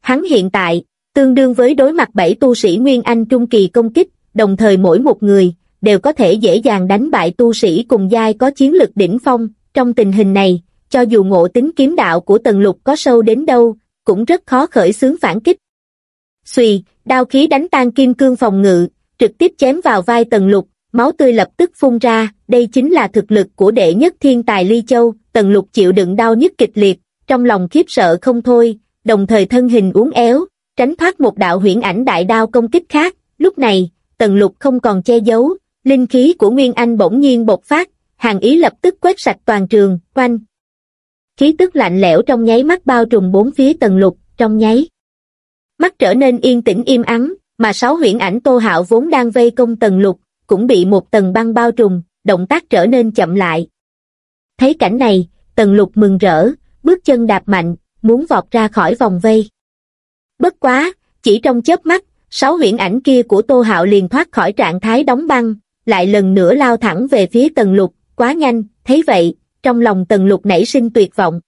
Hắn hiện tại, tương đương với đối mặt bảy tu sĩ Nguyên Anh Trung Kỳ công kích, đồng thời mỗi một người, đều có thể dễ dàng đánh bại tu sĩ cùng giai có chiến lực đỉnh phong, trong tình hình này, cho dù ngộ tính kiếm đạo của Tần Lục có sâu đến đâu, cũng rất khó khởi xướng phản kích. Xùy, đao khí đánh tan kim cương phòng ngự, trực tiếp chém vào vai Tần Lục, máu tươi lập tức phun ra, đây chính là thực lực của đệ nhất thiên tài Ly Châu, Tần Lục chịu đựng đau nhức kịch liệt, trong lòng khiếp sợ không thôi, đồng thời thân hình uốn éo, tránh thoát một đạo huyễn ảnh đại đao công kích khác. Lúc này, tần lục không còn che giấu, linh khí của Nguyên Anh bỗng nhiên bộc phát, hàng ý lập tức quét sạch toàn trường, quanh. Khí tức lạnh lẽo trong nháy mắt bao trùm bốn phía tần lục, trong nháy. Mắt trở nên yên tĩnh im ắng, mà sáu huyễn ảnh tô hạo vốn đang vây công tần lục, cũng bị một tầng băng bao trùm, động tác trở nên chậm lại. Thấy cảnh này, tần lục mừng rỡ, bước chân đạp mạnh, muốn vọt ra khỏi vòng vây. Bất quá, chỉ trong chớp mắt, sáu huyễn ảnh kia của Tô Hạo liền thoát khỏi trạng thái đóng băng, lại lần nữa lao thẳng về phía tần lục, quá nhanh, thấy vậy, trong lòng tần lục nảy sinh tuyệt vọng.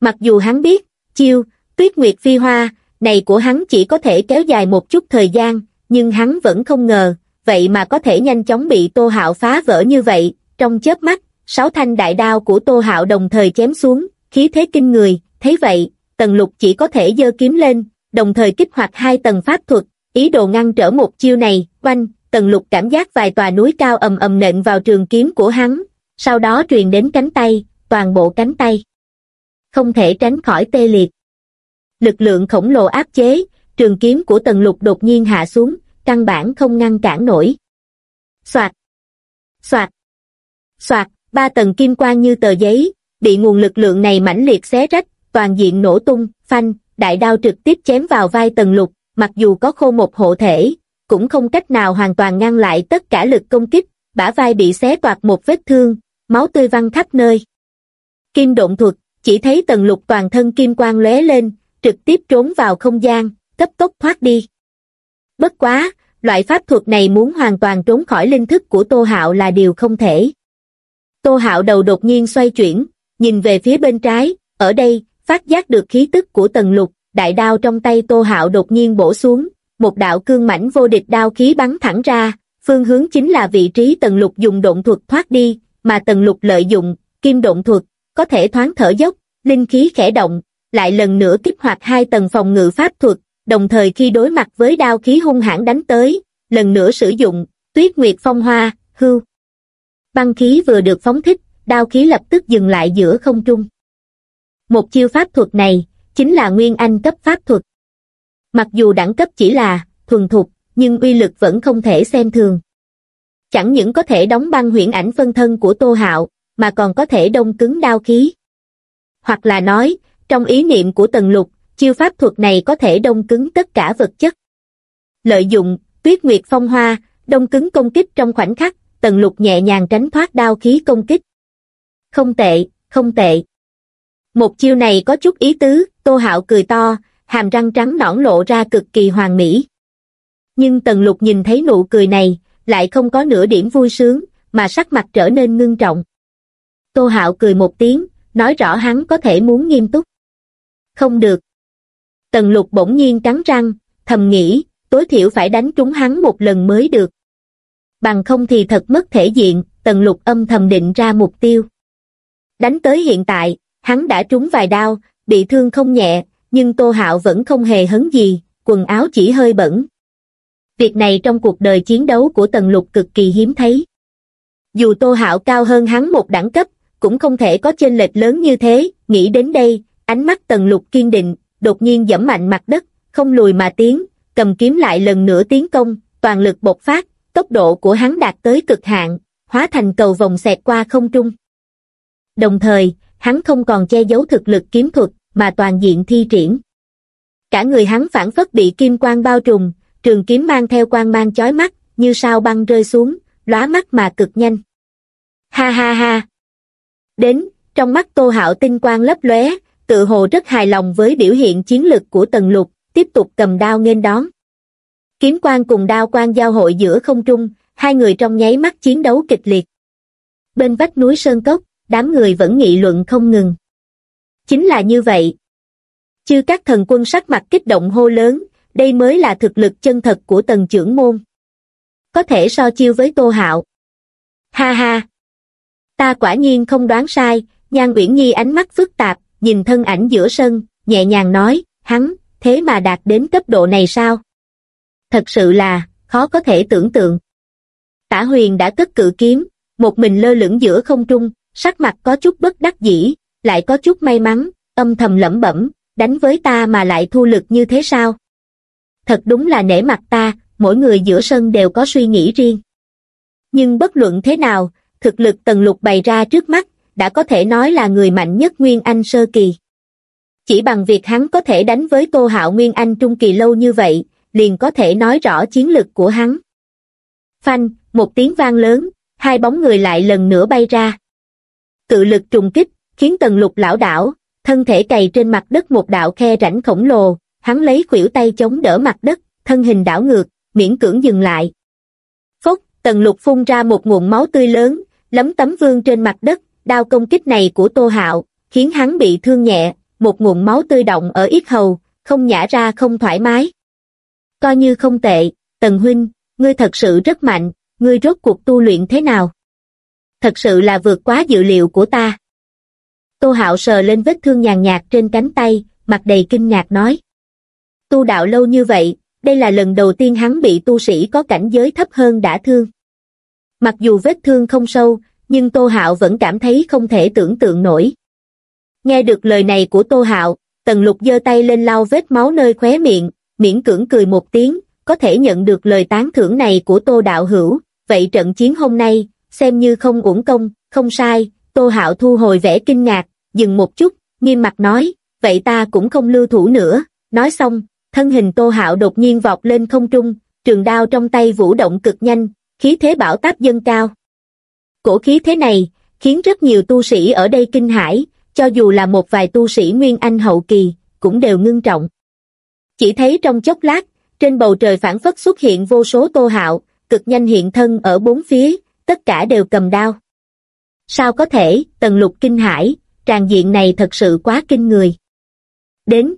Mặc dù hắn biết, chiêu, tuyết nguyệt phi hoa, này của hắn chỉ có thể kéo dài một chút thời gian, nhưng hắn vẫn không ngờ, vậy mà có thể nhanh chóng bị Tô Hạo phá vỡ như vậy, trong chớp mắt, sáu thanh đại đao của Tô Hạo đồng thời chém xuống, khí thế kinh người, thấy vậy, tần lục chỉ có thể giơ kiếm lên, đồng thời kích hoạt hai tầng pháp thuật, ý đồ ngăn trở một chiêu này, quanh, tần lục cảm giác vài tòa núi cao ầm ầm nện vào trường kiếm của hắn, sau đó truyền đến cánh tay, toàn bộ cánh tay. Không thể tránh khỏi tê liệt. Lực lượng khổng lồ áp chế, trường kiếm của tần lục đột nhiên hạ xuống, căn bản không ngăn cản nổi. Soạt, soạt, soạt, ba tầng kim quang như tờ giấy, bị nguồn lực lượng này mãnh liệt xé rách, toàn diện nổ tung, phanh, đại đao trực tiếp chém vào vai tần lục, mặc dù có khô một hộ thể, cũng không cách nào hoàn toàn ngăn lại tất cả lực công kích, bả vai bị xé toạc một vết thương, máu tươi văng khắp nơi. Kim động thuật, chỉ thấy tần lục toàn thân kim quang lóe lên, trực tiếp trốn vào không gian, cấp tốc thoát đi. Bất quá, loại pháp thuật này muốn hoàn toàn trốn khỏi linh thức của Tô Hạo là điều không thể. Tô Hạo đầu đột nhiên xoay chuyển, nhìn về phía bên trái, ở đây, phát giác được khí tức của tần lục, đại đao trong tay Tô Hạo đột nhiên bổ xuống, một đạo cương mảnh vô địch đao khí bắn thẳng ra, phương hướng chính là vị trí tần lục dùng động thuật thoát đi, mà tần lục lợi dụng, kim động thuật, có thể thoáng thở dốc, linh khí khẽ động, lại lần nữa kích hoạt hai tầng phòng ngự pháp thuật, đồng thời khi đối mặt với đao khí hung hãn đánh tới, lần nữa sử dụng, tuyết nguyệt phong hoa, hưu. Băng khí vừa được phóng thích, đao khí lập tức dừng lại giữa không trung. Một chiêu pháp thuật này, chính là Nguyên Anh cấp pháp thuật. Mặc dù đẳng cấp chỉ là thuần thục, nhưng uy lực vẫn không thể xem thường. Chẳng những có thể đóng băng huyễn ảnh phân thân của Tô Hạo, mà còn có thể đông cứng đao khí. Hoặc là nói, trong ý niệm của Tần Lục, chiêu pháp thuật này có thể đông cứng tất cả vật chất. Lợi dụng, tuyết nguyệt phong hoa, đông cứng công kích trong khoảnh khắc, Tần Lục nhẹ nhàng tránh thoát đao khí công kích. Không tệ, không tệ. Một chiêu này có chút ý tứ, Tô Hạo cười to, hàm răng trắng nõn lộ ra cực kỳ hoàn mỹ. Nhưng Tần Lục nhìn thấy nụ cười này, lại không có nửa điểm vui sướng, mà sắc mặt trở nên ngưng trọng. Tô Hạo cười một tiếng, nói rõ hắn có thể muốn nghiêm túc. Không được. Tần Lục bỗng nhiên cắn răng, thầm nghĩ, tối thiểu phải đánh trúng hắn một lần mới được. Bằng không thì thật mất thể diện, Tần Lục âm thầm định ra mục tiêu. Đánh tới hiện tại, hắn đã trúng vài đao, bị thương không nhẹ, nhưng Tô Hạo vẫn không hề hấn gì, quần áo chỉ hơi bẩn. Việc này trong cuộc đời chiến đấu của Tần Lục cực kỳ hiếm thấy. Dù Tô Hạo cao hơn hắn một đẳng cấp, cũng không thể có chênh lệch lớn như thế, nghĩ đến đây, ánh mắt Tần Lục kiên định, đột nhiên dẫm mạnh mặt đất, không lùi mà tiến, cầm kiếm lại lần nữa tiến công, toàn lực bộc phát, tốc độ của hắn đạt tới cực hạn, hóa thành cầu vòng xẹt qua không trung. Đồng thời, hắn không còn che giấu thực lực kiếm thuật, mà toàn diện thi triển. Cả người hắn phản phất bị kim quang bao trùm, trường kiếm mang theo quang mang chói mắt, như sao băng rơi xuống, lóa mắt mà cực nhanh. Ha ha ha! Đến, trong mắt Tô Hạo tinh quang lấp lóe, tự hồ rất hài lòng với biểu hiện chiến lực của Tần Lục, tiếp tục cầm đao nghênh đón. Kiếm quang cùng đao quang giao hội giữa không trung, hai người trong nháy mắt chiến đấu kịch liệt. Bên vách núi Sơn Cốc, đám người vẫn nghị luận không ngừng. Chính là như vậy. Chư các thần quân sắc mặt kích động hô lớn, đây mới là thực lực chân thật của tần trưởng môn. Có thể so chiêu với Tô Hạo. Ha ha! Ta quả nhiên không đoán sai, Nhan Uyển Nhi ánh mắt phức tạp, nhìn thân ảnh giữa sân, nhẹ nhàng nói, hắn, thế mà đạt đến cấp độ này sao? Thật sự là, khó có thể tưởng tượng. Tả huyền đã cất cự kiếm, một mình lơ lửng giữa không trung, sắc mặt có chút bất đắc dĩ, lại có chút may mắn, âm thầm lẩm bẩm, đánh với ta mà lại thu lực như thế sao? Thật đúng là nể mặt ta, mỗi người giữa sân đều có suy nghĩ riêng. Nhưng bất luận thế nào, thực lực tần lục bày ra trước mắt, đã có thể nói là người mạnh nhất Nguyên Anh sơ kỳ. Chỉ bằng việc hắn có thể đánh với Tô Hạo Nguyên Anh trung kỳ lâu như vậy, liền có thể nói rõ chiến lực của hắn. Phanh, một tiếng vang lớn, hai bóng người lại lần nữa bay ra. Tự lực trùng kích, khiến tần lục lão đảo, thân thể cày trên mặt đất một đạo khe rãnh khổng lồ, hắn lấy khuỷu tay chống đỡ mặt đất, thân hình đảo ngược, miễn cưỡng dừng lại. Phốc, tần lục phun ra một nguồn máu tươi lớn, lấm tấm vương trên mặt đất, đao công kích này của Tô Hạo, khiến hắn bị thương nhẹ, một nguồn máu tươi động ở yết hầu, không nhả ra không thoải mái. Coi như không tệ, Tần Huynh, ngươi thật sự rất mạnh, ngươi rốt cuộc tu luyện thế nào? Thật sự là vượt quá dự liệu của ta. Tô Hạo sờ lên vết thương nhàn nhạt trên cánh tay, mặt đầy kinh ngạc nói. Tu đạo lâu như vậy, đây là lần đầu tiên hắn bị tu sĩ có cảnh giới thấp hơn đã thương. Mặc dù vết thương không sâu, nhưng Tô Hạo vẫn cảm thấy không thể tưởng tượng nổi. Nghe được lời này của Tô Hạo, Tần Lục giơ tay lên lau vết máu nơi khóe miệng, miễn cưỡng cười một tiếng, có thể nhận được lời tán thưởng này của Tô Đạo Hữu, vậy trận chiến hôm nay, xem như không uổng công, không sai, Tô Hạo thu hồi vẻ kinh ngạc, dừng một chút, nghiêm mặt nói, vậy ta cũng không lưu thủ nữa, nói xong, thân hình Tô Hạo đột nhiên vọt lên không trung, trường đao trong tay vũ động cực nhanh, khí thế bảo táp dâng cao. Cổ khí thế này, khiến rất nhiều tu sĩ ở đây kinh hãi, cho dù là một vài tu sĩ Nguyên Anh hậu kỳ, cũng đều ngưng trọng. Chỉ thấy trong chốc lát, trên bầu trời phản phất xuất hiện vô số tô hạo, cực nhanh hiện thân ở bốn phía, tất cả đều cầm đao. Sao có thể, tần lục kinh hải, tràn diện này thật sự quá kinh người. Đến.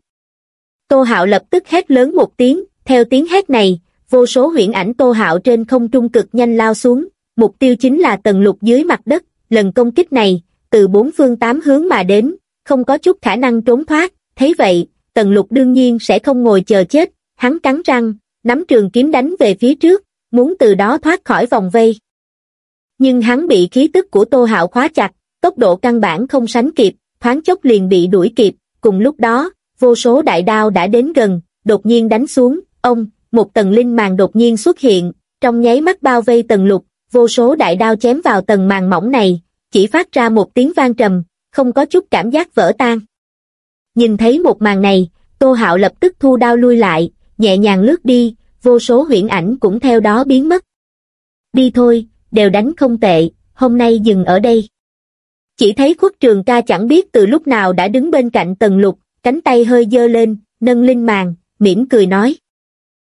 Tô hạo lập tức hét lớn một tiếng, theo tiếng hét này, vô số huyễn ảnh tô hạo trên không trung cực nhanh lao xuống, mục tiêu chính là tầng lục dưới mặt đất, lần công kích này, từ bốn phương tám hướng mà đến, không có chút khả năng trốn thoát, thấy vậy, tần lục đương nhiên sẽ không ngồi chờ chết, hắn cắn răng, nắm trường kiếm đánh về phía trước, muốn từ đó thoát khỏi vòng vây. Nhưng hắn bị khí tức của Tô Hạo khóa chặt, tốc độ căn bản không sánh kịp, thoáng chốc liền bị đuổi kịp, cùng lúc đó, vô số đại đao đã đến gần, đột nhiên đánh xuống, ông, một tầng linh màng đột nhiên xuất hiện, trong nháy mắt bao vây tầng lục, vô số đại đao chém vào tầng màng mỏng này, chỉ phát ra một tiếng vang trầm, không có chút cảm giác vỡ tan. Nhìn thấy một màn này, Tô Hạo lập tức thu đao lui lại, nhẹ nhàng lướt đi, vô số huyễn ảnh cũng theo đó biến mất. Đi thôi, đều đánh không tệ, hôm nay dừng ở đây. Chỉ thấy khuất trường ca chẳng biết từ lúc nào đã đứng bên cạnh tần lục, cánh tay hơi dơ lên, nâng linh màng, mỉm cười nói.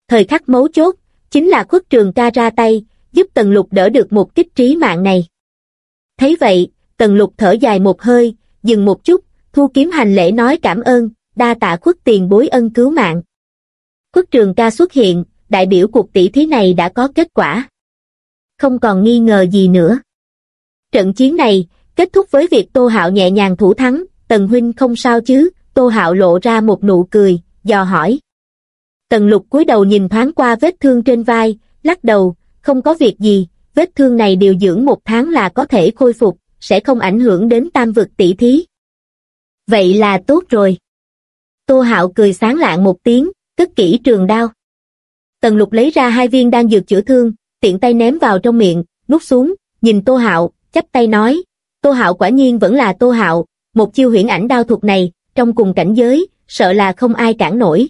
Thời khắc mấu chốt, chính là khuất trường ca ra tay, giúp tần lục đỡ được một kích trí mạng này. Thấy vậy, tần lục thở dài một hơi, dừng một chút, thu kiếm hành lễ nói cảm ơn, đa tạ khuất tiền bối ân cứu mạng. Khuất trường ca xuất hiện, đại biểu cuộc tỷ thí này đã có kết quả. Không còn nghi ngờ gì nữa. Trận chiến này, kết thúc với việc Tô Hạo nhẹ nhàng thủ thắng, Tần Huynh không sao chứ, Tô Hạo lộ ra một nụ cười, dò hỏi. Tần Lục cúi đầu nhìn thoáng qua vết thương trên vai, lắc đầu, không có việc gì, vết thương này điều dưỡng một tháng là có thể khôi phục, sẽ không ảnh hưởng đến tam vực tỷ thí. Vậy là tốt rồi. Tô Hạo cười sáng lạng một tiếng, cất kỹ trường đao. Tần lục lấy ra hai viên đang dược chữa thương, tiện tay ném vào trong miệng, nuốt xuống, nhìn Tô Hạo, chắp tay nói. Tô Hạo quả nhiên vẫn là Tô Hạo, một chiêu huyễn ảnh đao thuật này, trong cùng cảnh giới, sợ là không ai cản nổi.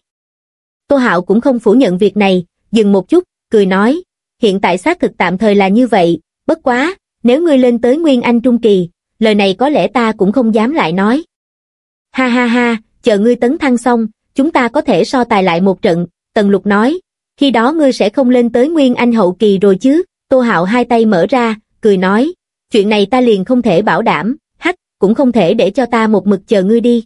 Tô Hạo cũng không phủ nhận việc này, dừng một chút, cười nói, hiện tại xác thực tạm thời là như vậy, bất quá, nếu ngươi lên tới Nguyên Anh Trung Kỳ, lời này có lẽ ta cũng không dám lại nói. Ha ha ha, chờ ngươi tấn thăng xong, chúng ta có thể so tài lại một trận, Tần Lục nói, khi đó ngươi sẽ không lên tới Nguyên Anh hậu kỳ rồi chứ, Tô Hạo hai tay mở ra, cười nói, chuyện này ta liền không thể bảo đảm, hắc, cũng không thể để cho ta một mực chờ ngươi đi.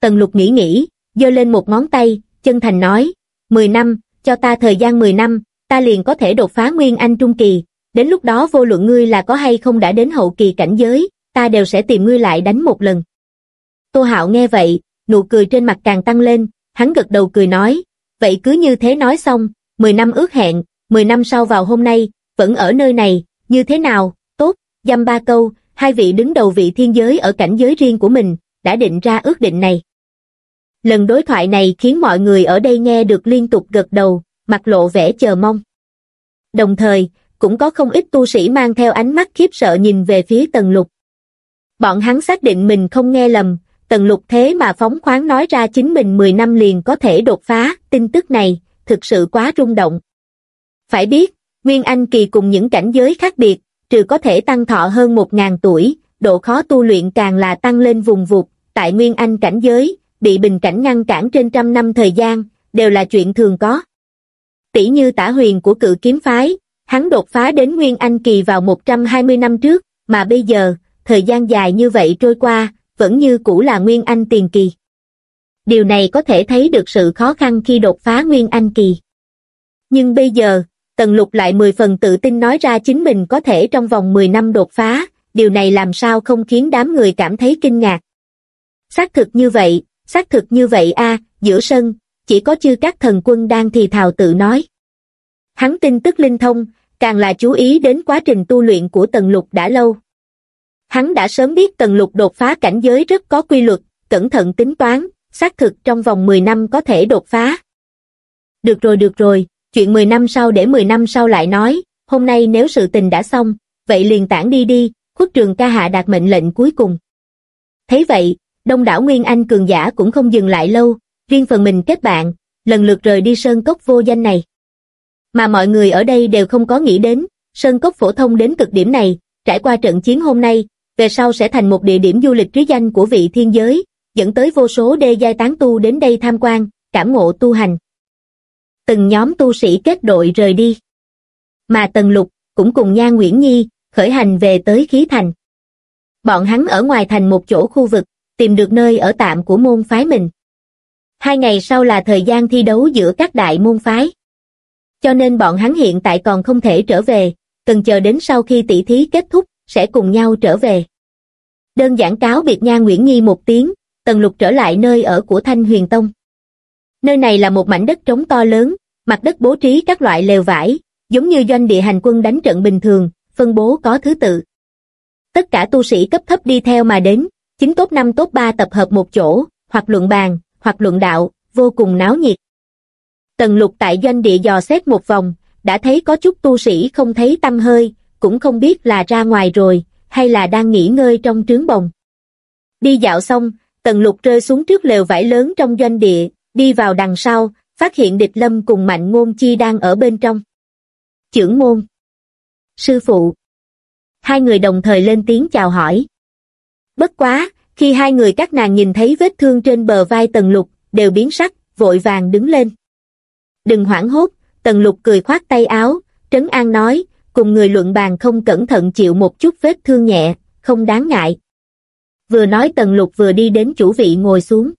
Tần Lục nghĩ nghĩ, giơ lên một ngón tay, chân thành nói, 10 năm, cho ta thời gian 10 năm, ta liền có thể đột phá Nguyên Anh Trung Kỳ, đến lúc đó vô luận ngươi là có hay không đã đến hậu kỳ cảnh giới, ta đều sẽ tìm ngươi lại đánh một lần. Tô Hạo nghe vậy, nụ cười trên mặt càng tăng lên, hắn gật đầu cười nói, vậy cứ như thế nói xong, 10 năm ước hẹn, 10 năm sau vào hôm nay, vẫn ở nơi này, như thế nào, tốt, dăm ba câu, hai vị đứng đầu vị thiên giới ở cảnh giới riêng của mình, đã định ra ước định này. Lần đối thoại này khiến mọi người ở đây nghe được liên tục gật đầu, mặt lộ vẻ chờ mong. Đồng thời, cũng có không ít tu sĩ mang theo ánh mắt khiếp sợ nhìn về phía tần lục. Bọn hắn xác định mình không nghe lầm, tần lục thế mà phóng khoáng nói ra chính mình 10 năm liền có thể đột phá, tin tức này, thực sự quá rung động. Phải biết, Nguyên Anh kỳ cùng những cảnh giới khác biệt, trừ có thể tăng thọ hơn 1.000 tuổi, độ khó tu luyện càng là tăng lên vùng vụt, tại Nguyên Anh cảnh giới, bị bình cảnh ngăn cản trên trăm năm thời gian, đều là chuyện thường có. Tỷ như tả huyền của cự kiếm phái, hắn đột phá đến Nguyên Anh kỳ vào 120 năm trước, mà bây giờ, thời gian dài như vậy trôi qua, vẫn như cũ là Nguyên Anh tiền kỳ. Điều này có thể thấy được sự khó khăn khi đột phá Nguyên Anh kỳ. Nhưng bây giờ, Tần Lục lại 10 phần tự tin nói ra chính mình có thể trong vòng 10 năm đột phá, điều này làm sao không khiến đám người cảm thấy kinh ngạc. Xác thực như vậy, xác thực như vậy a giữa sân, chỉ có chư các thần quân đang thì thào tự nói. Hắn tin tức linh thông, càng là chú ý đến quá trình tu luyện của Tần Lục đã lâu. Hắn đã sớm biết Tần Lục đột phá cảnh giới rất có quy luật, cẩn thận tính toán, xác thực trong vòng 10 năm có thể đột phá. Được rồi được rồi, chuyện 10 năm sau để 10 năm sau lại nói, hôm nay nếu sự tình đã xong, vậy liền tản đi đi, khuất trường ca hạ đạt mệnh lệnh cuối cùng. Thấy vậy, đông đảo Nguyên Anh cường giả cũng không dừng lại lâu, riêng phần mình kết bạn, lần lượt rời đi sơn cốc vô danh này. Mà mọi người ở đây đều không có nghĩ đến, sơn cốc phổ thông đến cực điểm này, trải qua trận chiến hôm nay, về sau sẽ thành một địa điểm du lịch trí danh của vị thiên giới, dẫn tới vô số đê giai tán tu đến đây tham quan, cảm ngộ tu hành. Từng nhóm tu sĩ kết đội rời đi. Mà Tần Lục cũng cùng Nha Nguyễn Nhi khởi hành về tới khí thành. Bọn hắn ở ngoài thành một chỗ khu vực, tìm được nơi ở tạm của môn phái mình. Hai ngày sau là thời gian thi đấu giữa các đại môn phái. Cho nên bọn hắn hiện tại còn không thể trở về, cần chờ đến sau khi tỷ thí kết thúc, sẽ cùng nhau trở về. Đơn giản cáo biệt Nha Nguyễn Nhi một tiếng, Tần Lục trở lại nơi ở của Thanh Huyền Tông. Nơi này là một mảnh đất trống to lớn, mặt đất bố trí các loại lều vải, giống như doanh địa hành quân đánh trận bình thường, phân bố có thứ tự. Tất cả tu sĩ cấp thấp đi theo mà đến, chính tốt năm tốt ba tập hợp một chỗ, hoặc luận bàn, hoặc luận đạo, vô cùng náo nhiệt. Tần lục tại doanh địa dò xét một vòng, đã thấy có chút tu sĩ không thấy tâm hơi, cũng không biết là ra ngoài rồi, hay là đang nghỉ ngơi trong trướng bồng. Đi dạo xong, tần lục rơi xuống trước lều vải lớn trong doanh địa, đi vào đằng sau, phát hiện địch lâm cùng mạnh ngôn chi đang ở bên trong. Chưởng môn. Sư phụ. Hai người đồng thời lên tiếng chào hỏi. Bất quá, khi hai người các nàng nhìn thấy vết thương trên bờ vai tần lục, đều biến sắc, vội vàng đứng lên. Đừng hoảng hốt, tần lục cười khoát tay áo, trấn an nói, cùng người luận bàn không cẩn thận chịu một chút vết thương nhẹ, không đáng ngại. Vừa nói tần lục vừa đi đến chủ vị ngồi xuống.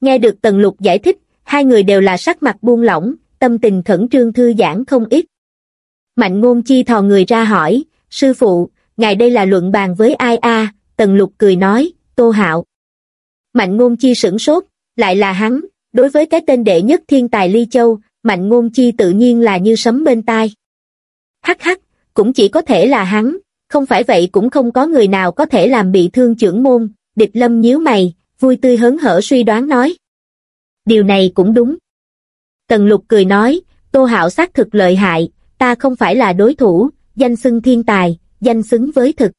Nghe được tần lục giải thích, hai người đều là sắc mặt buông lỏng, tâm tình khẩn trương thư giãn không ít. Mạnh ngôn chi thò người ra hỏi, sư phụ, ngài đây là luận bàn với ai a tần lục cười nói, tô hạo. Mạnh ngôn chi sửng sốt, lại là hắn, đối với cái tên đệ nhất thiên tài ly châu, mạnh ngôn chi tự nhiên là như sấm bên tai. Hắc hắc, cũng chỉ có thể là hắn, không phải vậy cũng không có người nào có thể làm bị thương trưởng môn, địch lâm nhíu mày, vui tươi hớn hở suy đoán nói. Điều này cũng đúng. Tần lục cười nói, tô hạo xác thực lợi hại, ta không phải là đối thủ, danh xưng thiên tài, danh xứng với thực.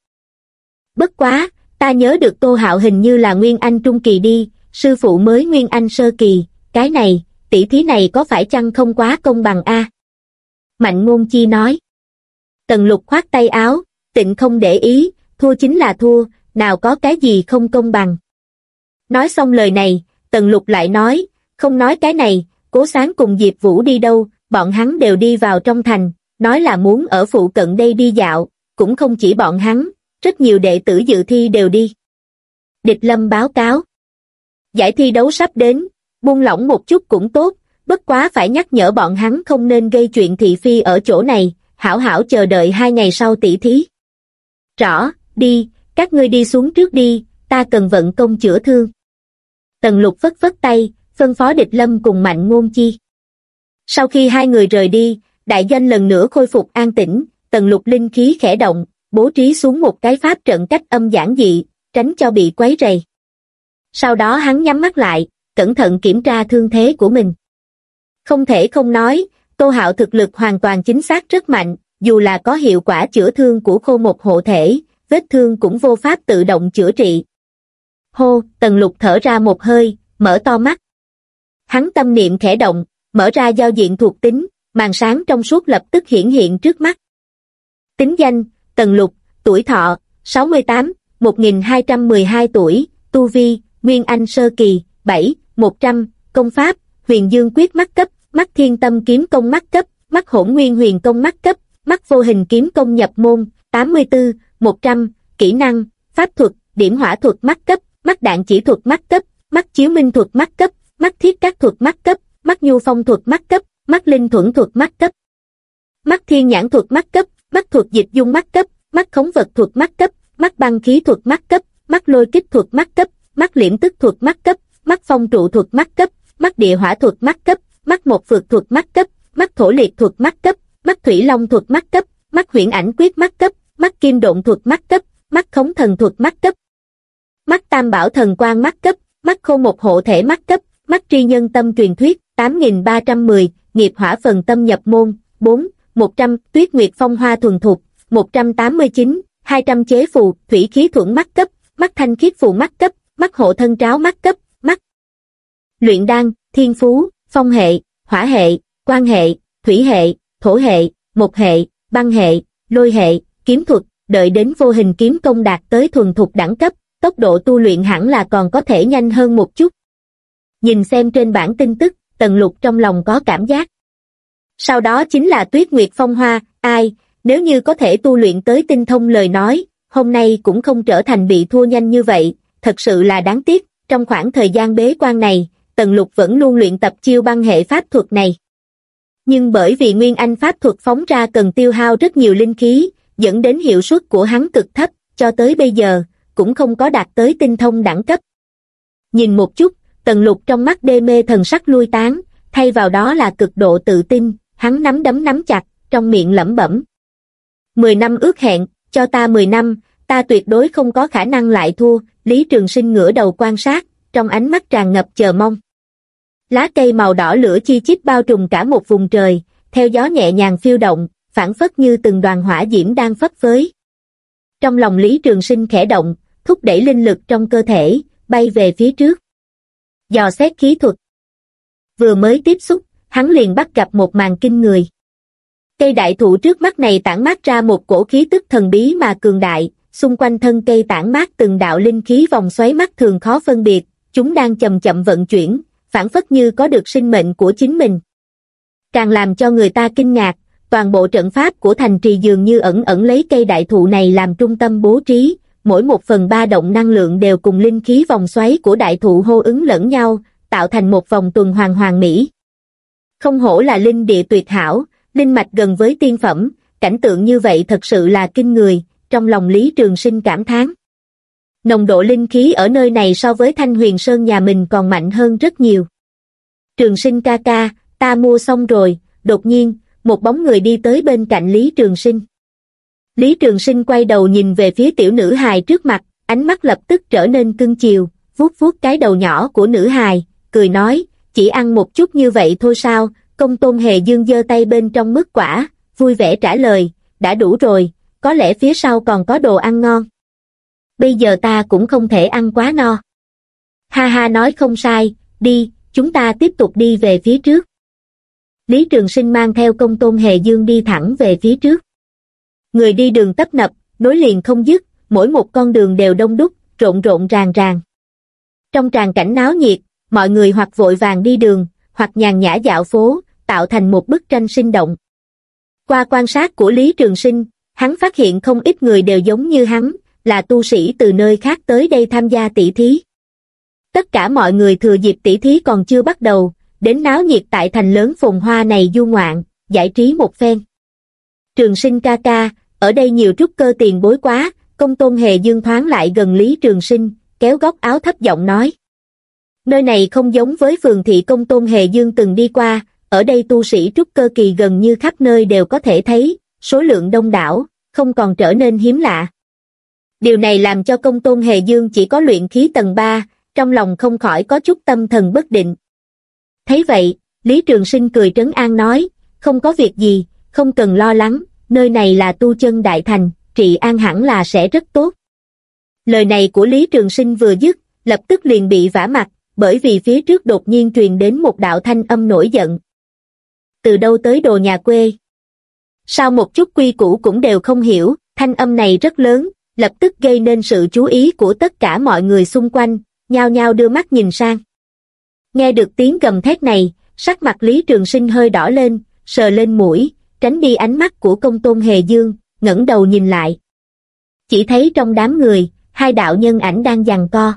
Bất quá, ta nhớ được Tô Hạo hình như là Nguyên Anh Trung Kỳ đi, sư phụ mới Nguyên Anh Sơ Kỳ, cái này, tỷ thí này có phải chăng không quá công bằng a? Mạnh Ngôn Chi nói. Tần lục khoát tay áo, tịnh không để ý, thua chính là thua, nào có cái gì không công bằng. Nói xong lời này, Tần lục lại nói, không nói cái này, cố sáng cùng Diệp Vũ đi đâu, bọn hắn đều đi vào trong thành, nói là muốn ở phụ cận đây đi dạo, cũng không chỉ bọn hắn, rất nhiều đệ tử dự thi đều đi. Địch Lâm báo cáo. Giải thi đấu sắp đến, buông lỏng một chút cũng tốt, bất quá phải nhắc nhở bọn hắn không nên gây chuyện thị phi ở chỗ này, hảo hảo chờ đợi hai ngày sau tỷ thí. Rõ, đi, các ngươi đi xuống trước đi, ta cần vận công chữa thương. Tần lục phất phất tay, phân phó địch lâm cùng mạnh ngôn chi. Sau khi hai người rời đi, đại doanh lần nữa khôi phục an tĩnh, tần lục linh khí khẽ động, bố trí xuống một cái pháp trận cách âm giản dị, tránh cho bị quấy rầy. Sau đó hắn nhắm mắt lại, cẩn thận kiểm tra thương thế của mình. Không thể không nói, Tô Hạo thực lực hoàn toàn chính xác rất mạnh, dù là có hiệu quả chữa thương của khô một hộ thể, vết thương cũng vô pháp tự động chữa trị. Hô, tần lục thở ra một hơi, mở to mắt. Hắn tâm niệm khẽ động, mở ra giao diện thuộc tính, màn sáng trong suốt lập tức hiển hiện trước mắt. Tính danh, tần lục, tuổi thọ, 68, 1212 tuổi, tu vi, Nguyên Anh Sơ Kỳ, 7, 100, công pháp, huyền dương quyết mắt cấp, mắt thiên tâm kiếm công mắt cấp, mắt hỗn nguyên huyền công mắt cấp, mắt vô hình kiếm công nhập môn, 84, 100, kỹ năng, pháp thuật, điểm hỏa thuật mắt cấp, mắt đạn chỉ thuật mắt cấp, mắt chiếu minh thuật mắt cấp, mắt thiết các thuật mắt cấp, mắt nhu phong thuật mắt cấp, mắt linh thuẫn thuật mắt cấp. Mắt thiên nhãn thuật mắt cấp, mắt thuật dịch dung mắt cấp, mắt khống vật thuật mắt cấp, mắt băng khí thuật mắt cấp, mắt lôi kích thuật mắt cấp, mắt liễm tức thuật mắt cấp, mắt phong trụ thuật mắt cấp, mắt địa hỏa thuật mắt cấp, mắt một phược thuật mắt cấp, mắt thổ liệt thuật mắt cấp, mắt thủy long thuật mắt cấp, mắt huyễn ảnh quyết mắt cấp, mắt kim độn thuật mắt cấp, mắt khống thần thuật mắt cấp, mắt tam bảo thần quan mắt cấp, mắt khô một hộ thể mắt cấp, mắt tri nhân tâm truyền thuyết, 8310, nghiệp hỏa phần tâm nhập môn, 4, 100, tuyết nguyệt phong hoa thuần thục, 189, 200 chế phù, thủy khí thuẫn mắt cấp, mắt thanh khiết phù mắt cấp, mắt hộ thân tráo mắt cấp, mắt luyện đan, thiên phú, phong hệ, hỏa hệ, quan hệ, thủy hệ, thổ hệ, một hệ, băng hệ, lôi hệ, kiếm thuật, đợi đến vô hình kiếm công đạt tới thuần thục đẳng cấp, tốc độ tu luyện hẳn là còn có thể nhanh hơn một chút. Nhìn xem trên bản tin tức, tần lục trong lòng có cảm giác. Sau đó chính là tuyết nguyệt phong hoa, ai, nếu như có thể tu luyện tới tinh thông lời nói, hôm nay cũng không trở thành bị thua nhanh như vậy, thật sự là đáng tiếc, trong khoảng thời gian bế quan này, Tần Lục vẫn luôn luyện tập chiêu băng hệ pháp thuật này. Nhưng bởi vì Nguyên Anh pháp thuật phóng ra cần tiêu hao rất nhiều linh khí, dẫn đến hiệu suất của hắn cực thấp, cho tới bây giờ, cũng không có đạt tới tinh thông đẳng cấp. Nhìn một chút, Tần Lục trong mắt đê mê thần sắc lui tán, thay vào đó là cực độ tự tin, hắn nắm đấm nắm chặt, trong miệng lẩm bẩm. Mười năm ước hẹn, cho ta mười năm, ta tuyệt đối không có khả năng lại thua, Lý Trường Sinh ngửa đầu quan sát, trong ánh mắt tràn ngập chờ mong. Lá cây màu đỏ lửa chi chít bao trùm cả một vùng trời, theo gió nhẹ nhàng phiêu động, phản phất như từng đoàn hỏa diễm đang phất phới. Trong lòng Lý Trường Sinh khẽ động, thúc đẩy linh lực trong cơ thể, bay về phía trước. Dò xét khí thuật. Vừa mới tiếp xúc, hắn liền bắt gặp một màn kinh người. Cây đại thụ trước mắt này tản mát ra một cổ khí tức thần bí mà cường đại, xung quanh thân cây tản mát từng đạo linh khí vòng xoáy mắt thường khó phân biệt, chúng đang chậm chậm vận chuyển, phản phất như có được sinh mệnh của chính mình. Càng làm cho người ta kinh ngạc, toàn bộ trận pháp của thành trì dường như ẩn ẩn lấy cây đại thụ này làm trung tâm bố trí, mỗi một phần ba động năng lượng đều cùng linh khí vòng xoáy của đại thụ hô ứng lẫn nhau, tạo thành một vòng tuần hoàn hoàn mỹ. Không hổ là linh địa tuyệt hảo, linh mạch gần với tiên phẩm, cảnh tượng như vậy thật sự là kinh người, trong lòng Lý Trường Sinh cảm thán. Nồng độ linh khí ở nơi này so với Thanh Huyền Sơn nhà mình còn mạnh hơn rất nhiều. Trường Sinh ca ca, ta mua xong rồi, đột nhiên, một bóng người đi tới bên cạnh Lý Trường Sinh. Lý Trường Sinh quay đầu nhìn về phía tiểu nữ hài trước mặt, ánh mắt lập tức trở nên cưng chiều, vuốt vuốt cái đầu nhỏ của nữ hài, cười nói, chỉ ăn một chút như vậy thôi sao, công tôn hề dương giơ tay bên trong mức quả, vui vẻ trả lời, đã đủ rồi, có lẽ phía sau còn có đồ ăn ngon. Bây giờ ta cũng không thể ăn quá no. Ha ha nói không sai, đi, chúng ta tiếp tục đi về phía trước. Lý Trường Sinh mang theo công tôn hề dương đi thẳng về phía trước. Người đi đường tấp nập, nối liền không dứt, mỗi một con đường đều đông đúc, rộn rộn ràng ràng. Trong tràng cảnh náo nhiệt, mọi người hoặc vội vàng đi đường, hoặc nhàn nhã dạo phố, tạo thành một bức tranh sinh động. Qua quan sát của Lý Trường Sinh, hắn phát hiện không ít người đều giống như hắn, là tu sĩ từ nơi khác tới đây tham gia tỷ thí. Tất cả mọi người thừa dịp tỷ thí còn chưa bắt đầu, đến náo nhiệt tại thành lớn phồn hoa này du ngoạn, giải trí một phen. Trường sinh ca ca, ở đây nhiều trúc cơ tiền bối quá, công tôn hề dương thoáng lại gần Lý Trường Sinh, kéo góc áo thấp giọng nói. Nơi này không giống với phường thị công tôn hề dương từng đi qua, ở đây tu sĩ trúc cơ kỳ gần như khắp nơi đều có thể thấy, số lượng đông đảo, không còn trở nên hiếm lạ. Điều này làm cho công tôn hề dương chỉ có luyện khí tầng 3, trong lòng không khỏi có chút tâm thần bất định. Thấy vậy, Lý Trường Sinh cười trấn an nói, không có việc gì, không cần lo lắng, nơi này là tu chân đại thành, trị an hẳn là sẽ rất tốt. Lời này của Lý Trường Sinh vừa dứt, lập tức liền bị vả mặt, bởi vì phía trước đột nhiên truyền đến một đạo thanh âm nổi giận. Từ đâu tới đồ nhà quê? Sao một chút quy củ cũng đều không hiểu, thanh âm này rất lớn, lập tức gây nên sự chú ý của tất cả mọi người xung quanh, nhao nhao đưa mắt nhìn sang. Nghe được tiếng gầm thét này, sắc mặt Lý Trường Sinh hơi đỏ lên, sờ lên mũi, tránh đi ánh mắt của công tôn hề dương, ngẩng đầu nhìn lại. Chỉ thấy trong đám người, hai đạo nhân ảnh đang giằng co.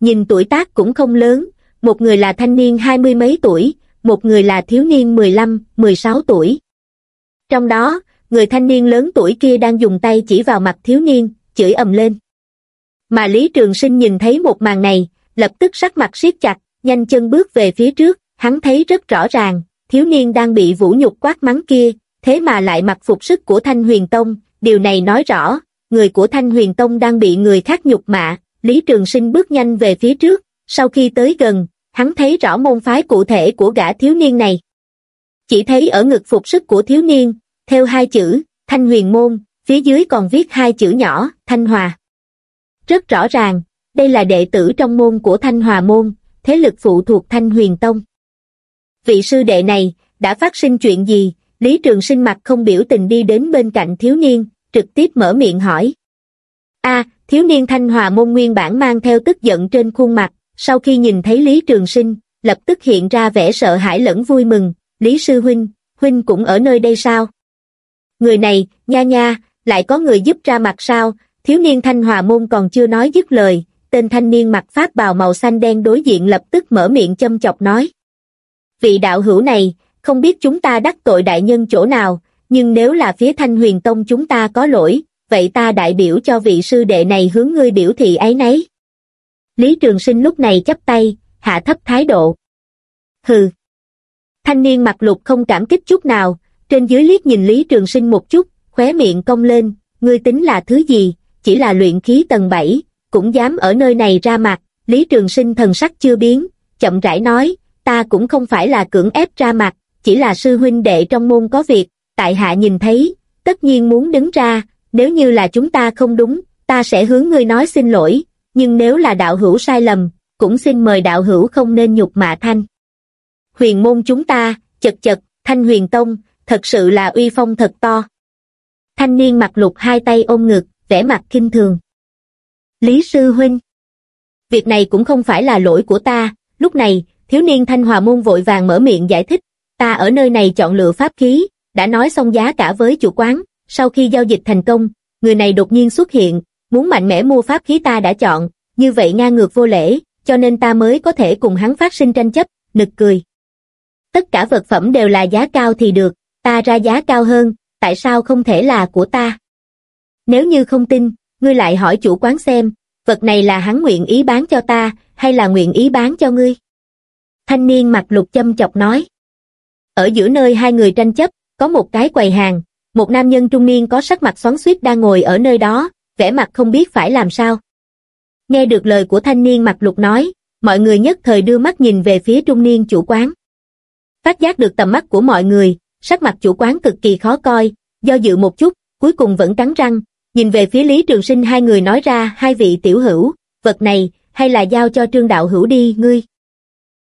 Nhìn tuổi tác cũng không lớn, một người là thanh niên hai mươi mấy tuổi, một người là thiếu niên 15, 16 tuổi. Trong đó, người thanh niên lớn tuổi kia đang dùng tay chỉ vào mặt thiếu niên, chửi ầm lên. Mà Lý Trường Sinh nhìn thấy một màn này, lập tức sắc mặt siết chặt, nhanh chân bước về phía trước, hắn thấy rất rõ ràng, thiếu niên đang bị vũ nhục quát mắng kia, thế mà lại mặc phục sức của Thanh Huyền Tông, điều này nói rõ, người của Thanh Huyền Tông đang bị người khác nhục mạ, Lý Trường Sinh bước nhanh về phía trước, sau khi tới gần, hắn thấy rõ môn phái cụ thể của gã thiếu niên này. Chỉ thấy ở ngực phục sức của thiếu niên, theo hai chữ, Thanh Huyền Môn, phía dưới còn viết hai chữ nhỏ, Thanh Hòa. Rất rõ ràng, đây là đệ tử trong môn của Thanh Hòa Môn, thế lực phụ thuộc Thanh Huyền Tông. Vị sư đệ này, đã phát sinh chuyện gì? Lý Trường Sinh mặt không biểu tình đi đến bên cạnh thiếu niên, trực tiếp mở miệng hỏi a thiếu niên Thanh Hòa Môn nguyên bản mang theo tức giận trên khuôn mặt, sau khi nhìn thấy Lý Trường Sinh, lập tức hiện ra vẻ sợ hãi lẫn vui mừng, Lý Sư Huynh, Huynh cũng ở nơi đây sao? Người này, nha nha, lại có người giúp ra mặt sao, thiếu niên Thanh Hòa Môn còn chưa nói dứt lời, tên thanh niên mặc pháp bào màu xanh đen đối diện lập tức mở miệng châm chọc nói. Vị đạo hữu này, không biết chúng ta đắc tội đại nhân chỗ nào, nhưng nếu là phía Thanh Huyền Tông chúng ta có lỗi, vậy ta đại biểu cho vị sư đệ này hướng ngươi biểu thị ấy nấy. Lý Trường Sinh lúc này chấp tay, hạ thấp thái độ. Hừ. Thanh niên mặt lục không cảm kích chút nào, trên dưới liếc nhìn Lý Trường Sinh một chút, khóe miệng cong lên, ngươi tính là thứ gì, chỉ là luyện khí tầng 7, cũng dám ở nơi này ra mặt, Lý Trường Sinh thần sắc chưa biến, chậm rãi nói, ta cũng không phải là cưỡng ép ra mặt, chỉ là sư huynh đệ trong môn có việc, tại hạ nhìn thấy, tất nhiên muốn đứng ra, nếu như là chúng ta không đúng, ta sẽ hướng ngươi nói xin lỗi, nhưng nếu là đạo hữu sai lầm, cũng xin mời đạo hữu không nên nhục mạ thanh. Huyền môn chúng ta, chật chật, thanh huyền tông, thật sự là uy phong thật to. Thanh niên mặt lục hai tay ôm ngực, vẻ mặt kinh thường. Lý Sư Huynh Việc này cũng không phải là lỗi của ta, lúc này, thiếu niên Thanh Hòa Môn vội vàng mở miệng giải thích, ta ở nơi này chọn lựa pháp khí, đã nói xong giá cả với chủ quán, sau khi giao dịch thành công, người này đột nhiên xuất hiện, muốn mạnh mẽ mua pháp khí ta đã chọn, như vậy ngang ngược vô lễ, cho nên ta mới có thể cùng hắn phát sinh tranh chấp, nực cười. Tất cả vật phẩm đều là giá cao thì được, ta ra giá cao hơn, tại sao không thể là của ta? Nếu như không tin, ngươi lại hỏi chủ quán xem, vật này là hắn nguyện ý bán cho ta, hay là nguyện ý bán cho ngươi? Thanh niên mặt lục châm chọc nói. Ở giữa nơi hai người tranh chấp, có một cái quầy hàng, một nam nhân trung niên có sắc mặt xoắn xuýt đang ngồi ở nơi đó, vẻ mặt không biết phải làm sao. Nghe được lời của thanh niên mặt lục nói, mọi người nhất thời đưa mắt nhìn về phía trung niên chủ quán. Phát giác được tầm mắt của mọi người, sắc mặt chủ quán cực kỳ khó coi, do dự một chút, cuối cùng vẫn cắn răng, nhìn về phía Lý Trường Sinh hai người nói ra hai vị tiểu hữu, vật này, hay là giao cho trương đạo hữu đi, ngươi.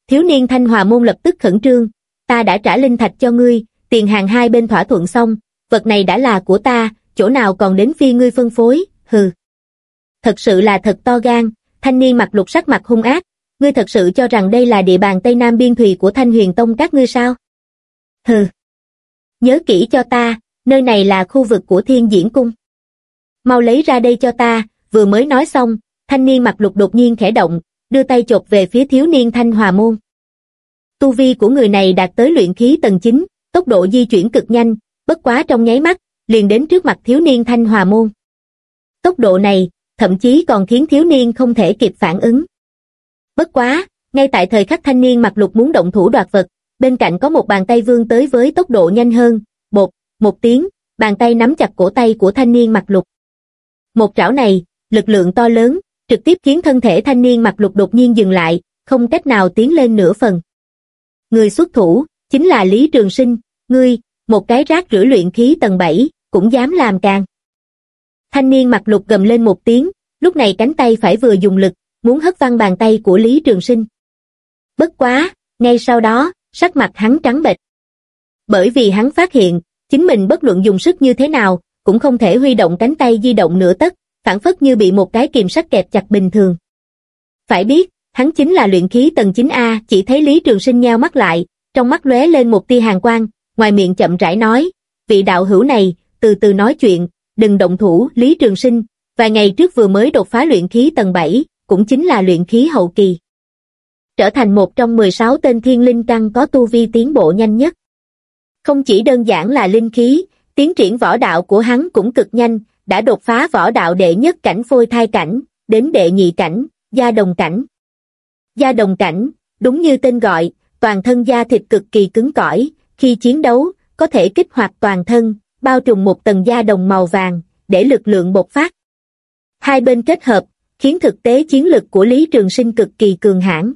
Thiếu niên Thanh Hòa Môn lập tức khẩn trương, ta đã trả linh thạch cho ngươi, tiền hàng hai bên thỏa thuận xong, vật này đã là của ta, chỗ nào còn đến phi ngươi phân phối, hừ. Thật sự là thật to gan, thanh niên mặt lục sắc mặt hung ác, ngươi thật sự cho rằng đây là địa bàn Tây Nam biên thùy của Thanh Huyền Tông các ngươi sao? Hừ. Nhớ kỹ cho ta, nơi này là khu vực của Thiên Diễn Cung. Mau lấy ra đây cho ta, vừa mới nói xong, thanh niên mặt lục đột nhiên khẽ động, đưa tay chộp về phía thiếu niên Thanh Hòa Môn. Tu vi của người này đạt tới luyện khí tầng 9, tốc độ di chuyển cực nhanh, bất quá trong nháy mắt, liền đến trước mặt thiếu niên Thanh Hòa Môn. Tốc độ này, thậm chí còn khiến thiếu niên không thể kịp phản ứng. Bất quá, ngay tại thời khắc thanh niên mặc lục muốn động thủ đoạt vật, bên cạnh có một bàn tay vươn tới với tốc độ nhanh hơn, bột, một tiếng, bàn tay nắm chặt cổ tay của thanh niên mặc lục. Một trảo này, lực lượng to lớn, trực tiếp khiến thân thể thanh niên mặc lục đột nhiên dừng lại, không cách nào tiến lên nửa phần. Người xuất thủ, chính là Lý Trường Sinh, ngươi, một cái rác rửa luyện khí tầng 7, cũng dám làm càng. Thanh niên mặt lục gầm lên một tiếng, lúc này cánh tay phải vừa dùng lực, muốn hất văng bàn tay của Lý Trường Sinh. Bất quá, ngay sau đó, sắc mặt hắn trắng bệch. Bởi vì hắn phát hiện, chính mình bất luận dùng sức như thế nào, cũng không thể huy động cánh tay di động nửa tấc, phản phất như bị một cái kìm sắt kẹp chặt bình thường. Phải biết, hắn chính là luyện khí tầng 9A, chỉ thấy Lý Trường Sinh nheo mắt lại, trong mắt lóe lên một tia hàng quang, ngoài miệng chậm rãi nói, vị đạo hữu này, từ từ nói chuyện, đừng động thủ, Lý Trường Sinh, vài ngày trước vừa mới đột phá luyện khí tầng 7, cũng chính là luyện khí hậu kỳ. Trở thành một trong 16 tên thiên linh căn có tu vi tiến bộ nhanh nhất. Không chỉ đơn giản là linh khí, tiến triển võ đạo của hắn cũng cực nhanh, đã đột phá võ đạo đệ nhất cảnh phôi thai cảnh, đến đệ nhị cảnh, gia đồng cảnh. Gia đồng cảnh, đúng như tên gọi, toàn thân da thịt cực kỳ cứng cỏi, khi chiến đấu, có thể kích hoạt toàn thân, bao trùm một tầng da đồng màu vàng, để lực lượng bộc phát. Hai bên kết hợp, khiến thực tế chiến lực của Lý Trường Sinh cực kỳ cường hãn.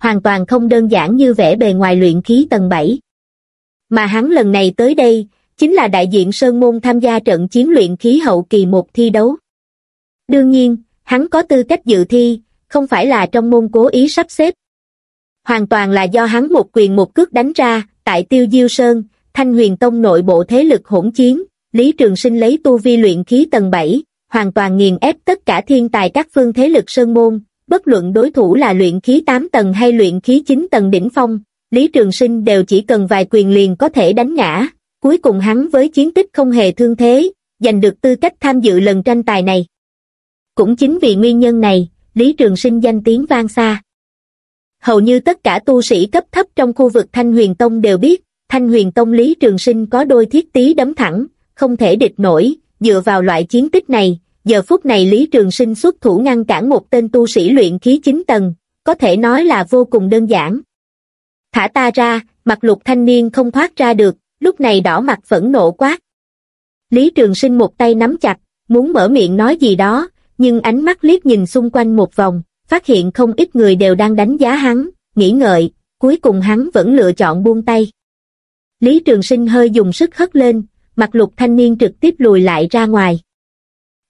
Hoàn toàn không đơn giản như vẻ bề ngoài luyện khí tầng 7. Mà hắn lần này tới đây, chính là đại diện Sơn Môn tham gia trận chiến luyện khí hậu kỳ một thi đấu. Đương nhiên, hắn có tư cách dự thi, không phải là trong môn cố ý sắp xếp. Hoàn toàn là do hắn một quyền một cước đánh ra, tại Tiêu Diêu Sơn, Thanh Huyền Tông nội bộ thế lực hỗn chiến, Lý Trường Sinh lấy tu vi luyện khí tầng 7, hoàn toàn nghiền ép tất cả thiên tài các phương thế lực Sơn Môn, bất luận đối thủ là luyện khí 8 tầng hay luyện khí 9 tầng đỉnh phong, Lý Trường Sinh đều chỉ cần vài quyền liền có thể đánh ngã, cuối cùng hắn với chiến tích không hề thương thế, giành được tư cách tham dự lần tranh tài này. Cũng chính vì nguyên nhân này, Lý Trường Sinh danh tiếng vang xa. Hầu như tất cả tu sĩ cấp thấp trong khu vực Thanh Huyền Tông đều biết, Thanh Huyền Tông Lý Trường Sinh có đôi thiết tí đấm thẳng, không thể địch nổi, dựa vào loại chiến tích này, giờ phút này Lý Trường Sinh xuất thủ ngăn cản một tên tu sĩ luyện khí 9 tầng, có thể nói là vô cùng đơn giản. Thả ta ra, mặt lục thanh niên không thoát ra được, lúc này đỏ mặt phẫn nộ quát. Lý Trường Sinh một tay nắm chặt, muốn mở miệng nói gì đó, nhưng ánh mắt liếc nhìn xung quanh một vòng, phát hiện không ít người đều đang đánh giá hắn, nghĩ ngợi, cuối cùng hắn vẫn lựa chọn buông tay. Lý Trường Sinh hơi dùng sức hất lên, mặt lục thanh niên trực tiếp lùi lại ra ngoài.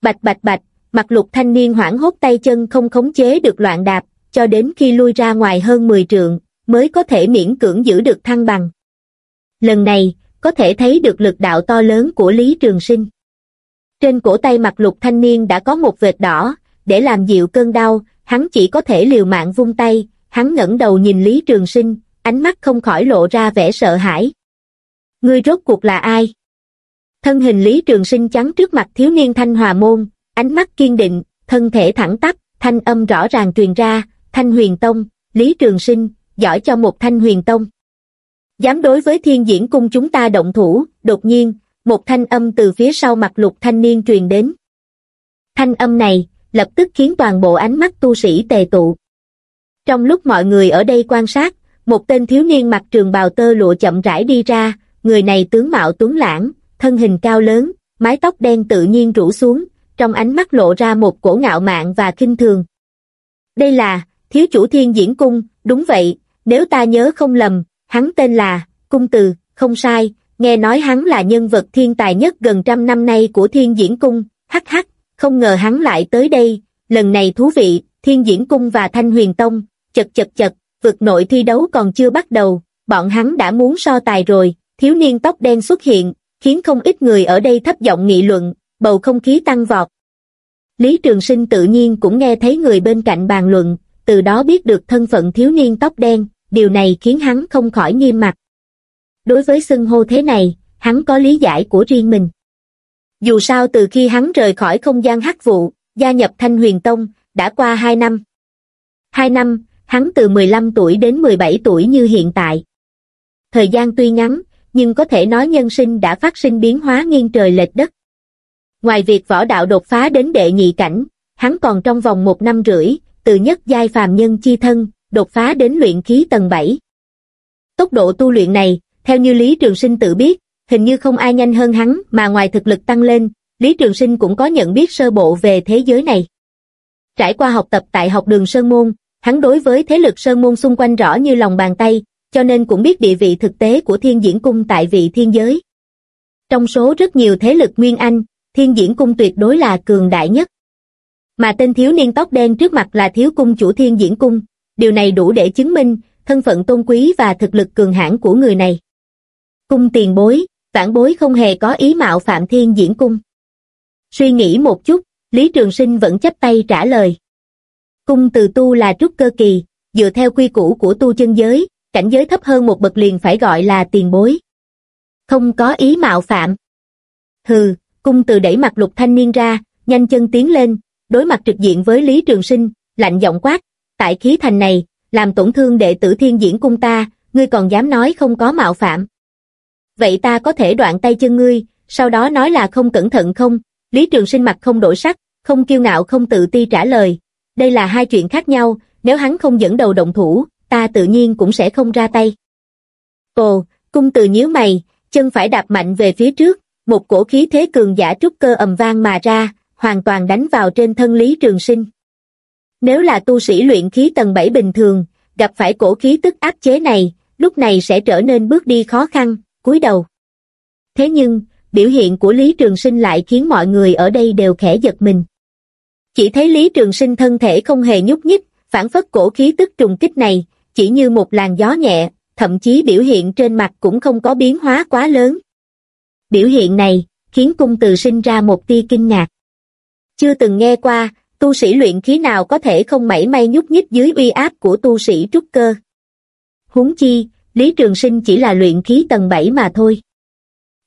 Bạch bạch bạch, mặt lục thanh niên hoảng hốt tay chân không khống chế được loạn đạp, cho đến khi lui ra ngoài hơn 10 trượng, mới có thể miễn cưỡng giữ được thăng bằng. Lần này, có thể thấy được lực đạo to lớn của Lý Trường Sinh. Trên cổ tay mặt lục thanh niên đã có một vệt đỏ, để làm dịu cơn đau, hắn chỉ có thể liều mạng vung tay, hắn ngẩng đầu nhìn Lý Trường Sinh, ánh mắt không khỏi lộ ra vẻ sợ hãi. Ngươi rốt cuộc là ai? Thân hình Lý Trường Sinh trắng trước mặt thiếu niên Thanh Hòa Môn, ánh mắt kiên định, thân thể thẳng tắp, thanh âm rõ ràng truyền ra, Thanh Huyền Tông, Lý Trường Sinh, giỏi cho một Thanh Huyền Tông. Dám đối với thiên diễn cung chúng ta động thủ, đột nhiên, một thanh âm từ phía sau mặt lục thanh niên truyền đến. Thanh âm này, lập tức khiến toàn bộ ánh mắt tu sĩ tề tụ. Trong lúc mọi người ở đây quan sát, một tên thiếu niên mặc trường bào tơ lụa chậm rãi đi ra, người này tướng mạo tuấn lãng, thân hình cao lớn, mái tóc đen tự nhiên rủ xuống, trong ánh mắt lộ ra một cổ ngạo mạn và kinh thường. Đây là, thiếu chủ thiên diễn cung, đúng vậy, nếu ta nhớ không lầm, hắn tên là, cung từ, không sai, nghe nói hắn là nhân vật thiên tài nhất gần trăm năm nay của thiên diễn cung, hắc hắc, không ngờ hắn lại tới đây, lần này thú vị, thiên diễn cung và thanh huyền tông, chật chật chật, vực nội thi đấu còn chưa bắt đầu, bọn hắn đã muốn so tài rồi, thiếu niên tóc đen xuất hiện, khiến không ít người ở đây thấp giọng nghị luận, bầu không khí tăng vọt. Lý Trường Sinh tự nhiên cũng nghe thấy người bên cạnh bàn luận, từ đó biết được thân phận thiếu niên tóc đen, điều này khiến hắn không khỏi nghiêm mặt. Đối với xưng hô thế này, hắn có lý giải của riêng mình. Dù sao từ khi hắn rời khỏi không gian hắc vụ, gia nhập Thanh Huyền Tông, đã qua 2 năm. 2 năm, hắn từ 15 tuổi đến 17 tuổi như hiện tại. Thời gian tuy ngắn, nhưng có thể nói nhân sinh đã phát sinh biến hóa nghiêng trời lệch đất. Ngoài việc võ đạo đột phá đến đệ nhị cảnh, hắn còn trong vòng một năm rưỡi, từ nhất giai phàm nhân chi thân, đột phá đến luyện khí tầng 7. Tốc độ tu luyện này, theo như Lý Trường Sinh tự biết, hình như không ai nhanh hơn hắn mà ngoài thực lực tăng lên, Lý Trường Sinh cũng có nhận biết sơ bộ về thế giới này. Trải qua học tập tại học đường Sơn Môn, hắn đối với thế lực Sơn Môn xung quanh rõ như lòng bàn tay, cho nên cũng biết địa vị thực tế của thiên diễn cung tại vị thiên giới. Trong số rất nhiều thế lực Nguyên Anh, thiên diễn cung tuyệt đối là cường đại nhất. Mà tên thiếu niên tóc đen trước mặt là thiếu cung chủ thiên diễn cung, điều này đủ để chứng minh thân phận tôn quý và thực lực cường hãn của người này. Cung tiền bối, vãn bối không hề có ý mạo phạm thiên diễn cung. Suy nghĩ một chút, Lý Trường Sinh vẫn chấp tay trả lời. Cung từ tu là trúc cơ kỳ, dựa theo quy củ của tu chân giới, cảnh giới thấp hơn một bậc liền phải gọi là tiền bối. Không có ý mạo phạm. Hừ, cung từ đẩy mặt lục thanh niên ra, nhanh chân tiến lên, đối mặt trực diện với Lý Trường Sinh, lạnh giọng quát, tại khí thành này, làm tổn thương đệ tử thiên diễn cung ta, ngươi còn dám nói không có mạo phạm. Vậy ta có thể đoạn tay chân ngươi, sau đó nói là không cẩn thận không? Lý Trường Sinh mặt không đổi sắc, không kiêu ngạo không tự ti trả lời. Đây là hai chuyện khác nhau, nếu hắn không dẫn đầu động thủ, ta tự nhiên cũng sẽ không ra tay. Ồ, cung từ nhíu mày, chân phải đạp mạnh về phía trước, một cổ khí thế cường giả trúc cơ ầm vang mà ra, hoàn toàn đánh vào trên thân Lý Trường Sinh. Nếu là tu sĩ luyện khí tầng 7 bình thường, gặp phải cổ khí tức áp chế này, lúc này sẽ trở nên bước đi khó khăn, cúi đầu. Thế nhưng, biểu hiện của Lý Trường Sinh lại khiến mọi người ở đây đều khẽ giật mình. Chỉ thấy Lý Trường Sinh thân thể không hề nhúc nhích, phản phất cổ khí tức trùng kích này, chỉ như một làn gió nhẹ, thậm chí biểu hiện trên mặt cũng không có biến hóa quá lớn. Biểu hiện này, khiến cung từ sinh ra một tia kinh ngạc. Chưa từng nghe qua, tu sĩ luyện khí nào có thể không mảy may nhúc nhích dưới uy áp của tu sĩ trúc cơ. Huống chi, Lý Trường Sinh chỉ là luyện khí tầng 7 mà thôi.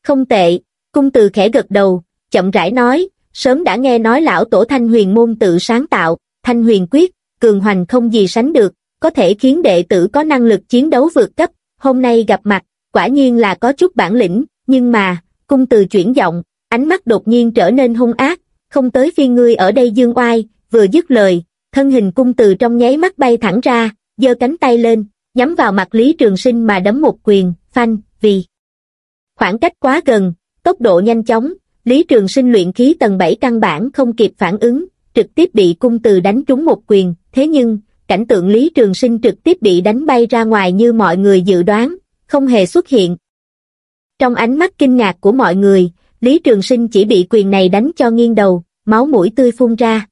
Không tệ, cung từ khẽ gật đầu, chậm rãi nói, sớm đã nghe nói lão tổ thanh huyền môn tự sáng tạo, thanh huyền quyết, cường hoành không gì sánh được, có thể khiến đệ tử có năng lực chiến đấu vượt cấp, hôm nay gặp mặt, quả nhiên là có chút bản lĩnh, nhưng mà, cung từ chuyển giọng, ánh mắt đột nhiên trở nên hung ác, không tới phiên ngươi ở đây dương oai, vừa dứt lời, thân hình cung từ trong nháy mắt bay thẳng ra, giơ cánh tay lên, nhắm vào mặt Lý Trường Sinh mà đấm một quyền, phanh, vì khoảng cách quá gần, tốc độ nhanh chóng, Lý Trường Sinh luyện khí tầng 7 căn bản không kịp phản ứng, trực tiếp bị cung từ đánh trúng một quyền, thế nhưng, cảnh tượng Lý Trường Sinh trực tiếp bị đánh bay ra ngoài như mọi người dự đoán, không hề xuất hiện. Trong ánh mắt kinh ngạc của mọi người, Lý Trường Sinh chỉ bị quyền này đánh cho nghiêng đầu, máu mũi tươi phun ra.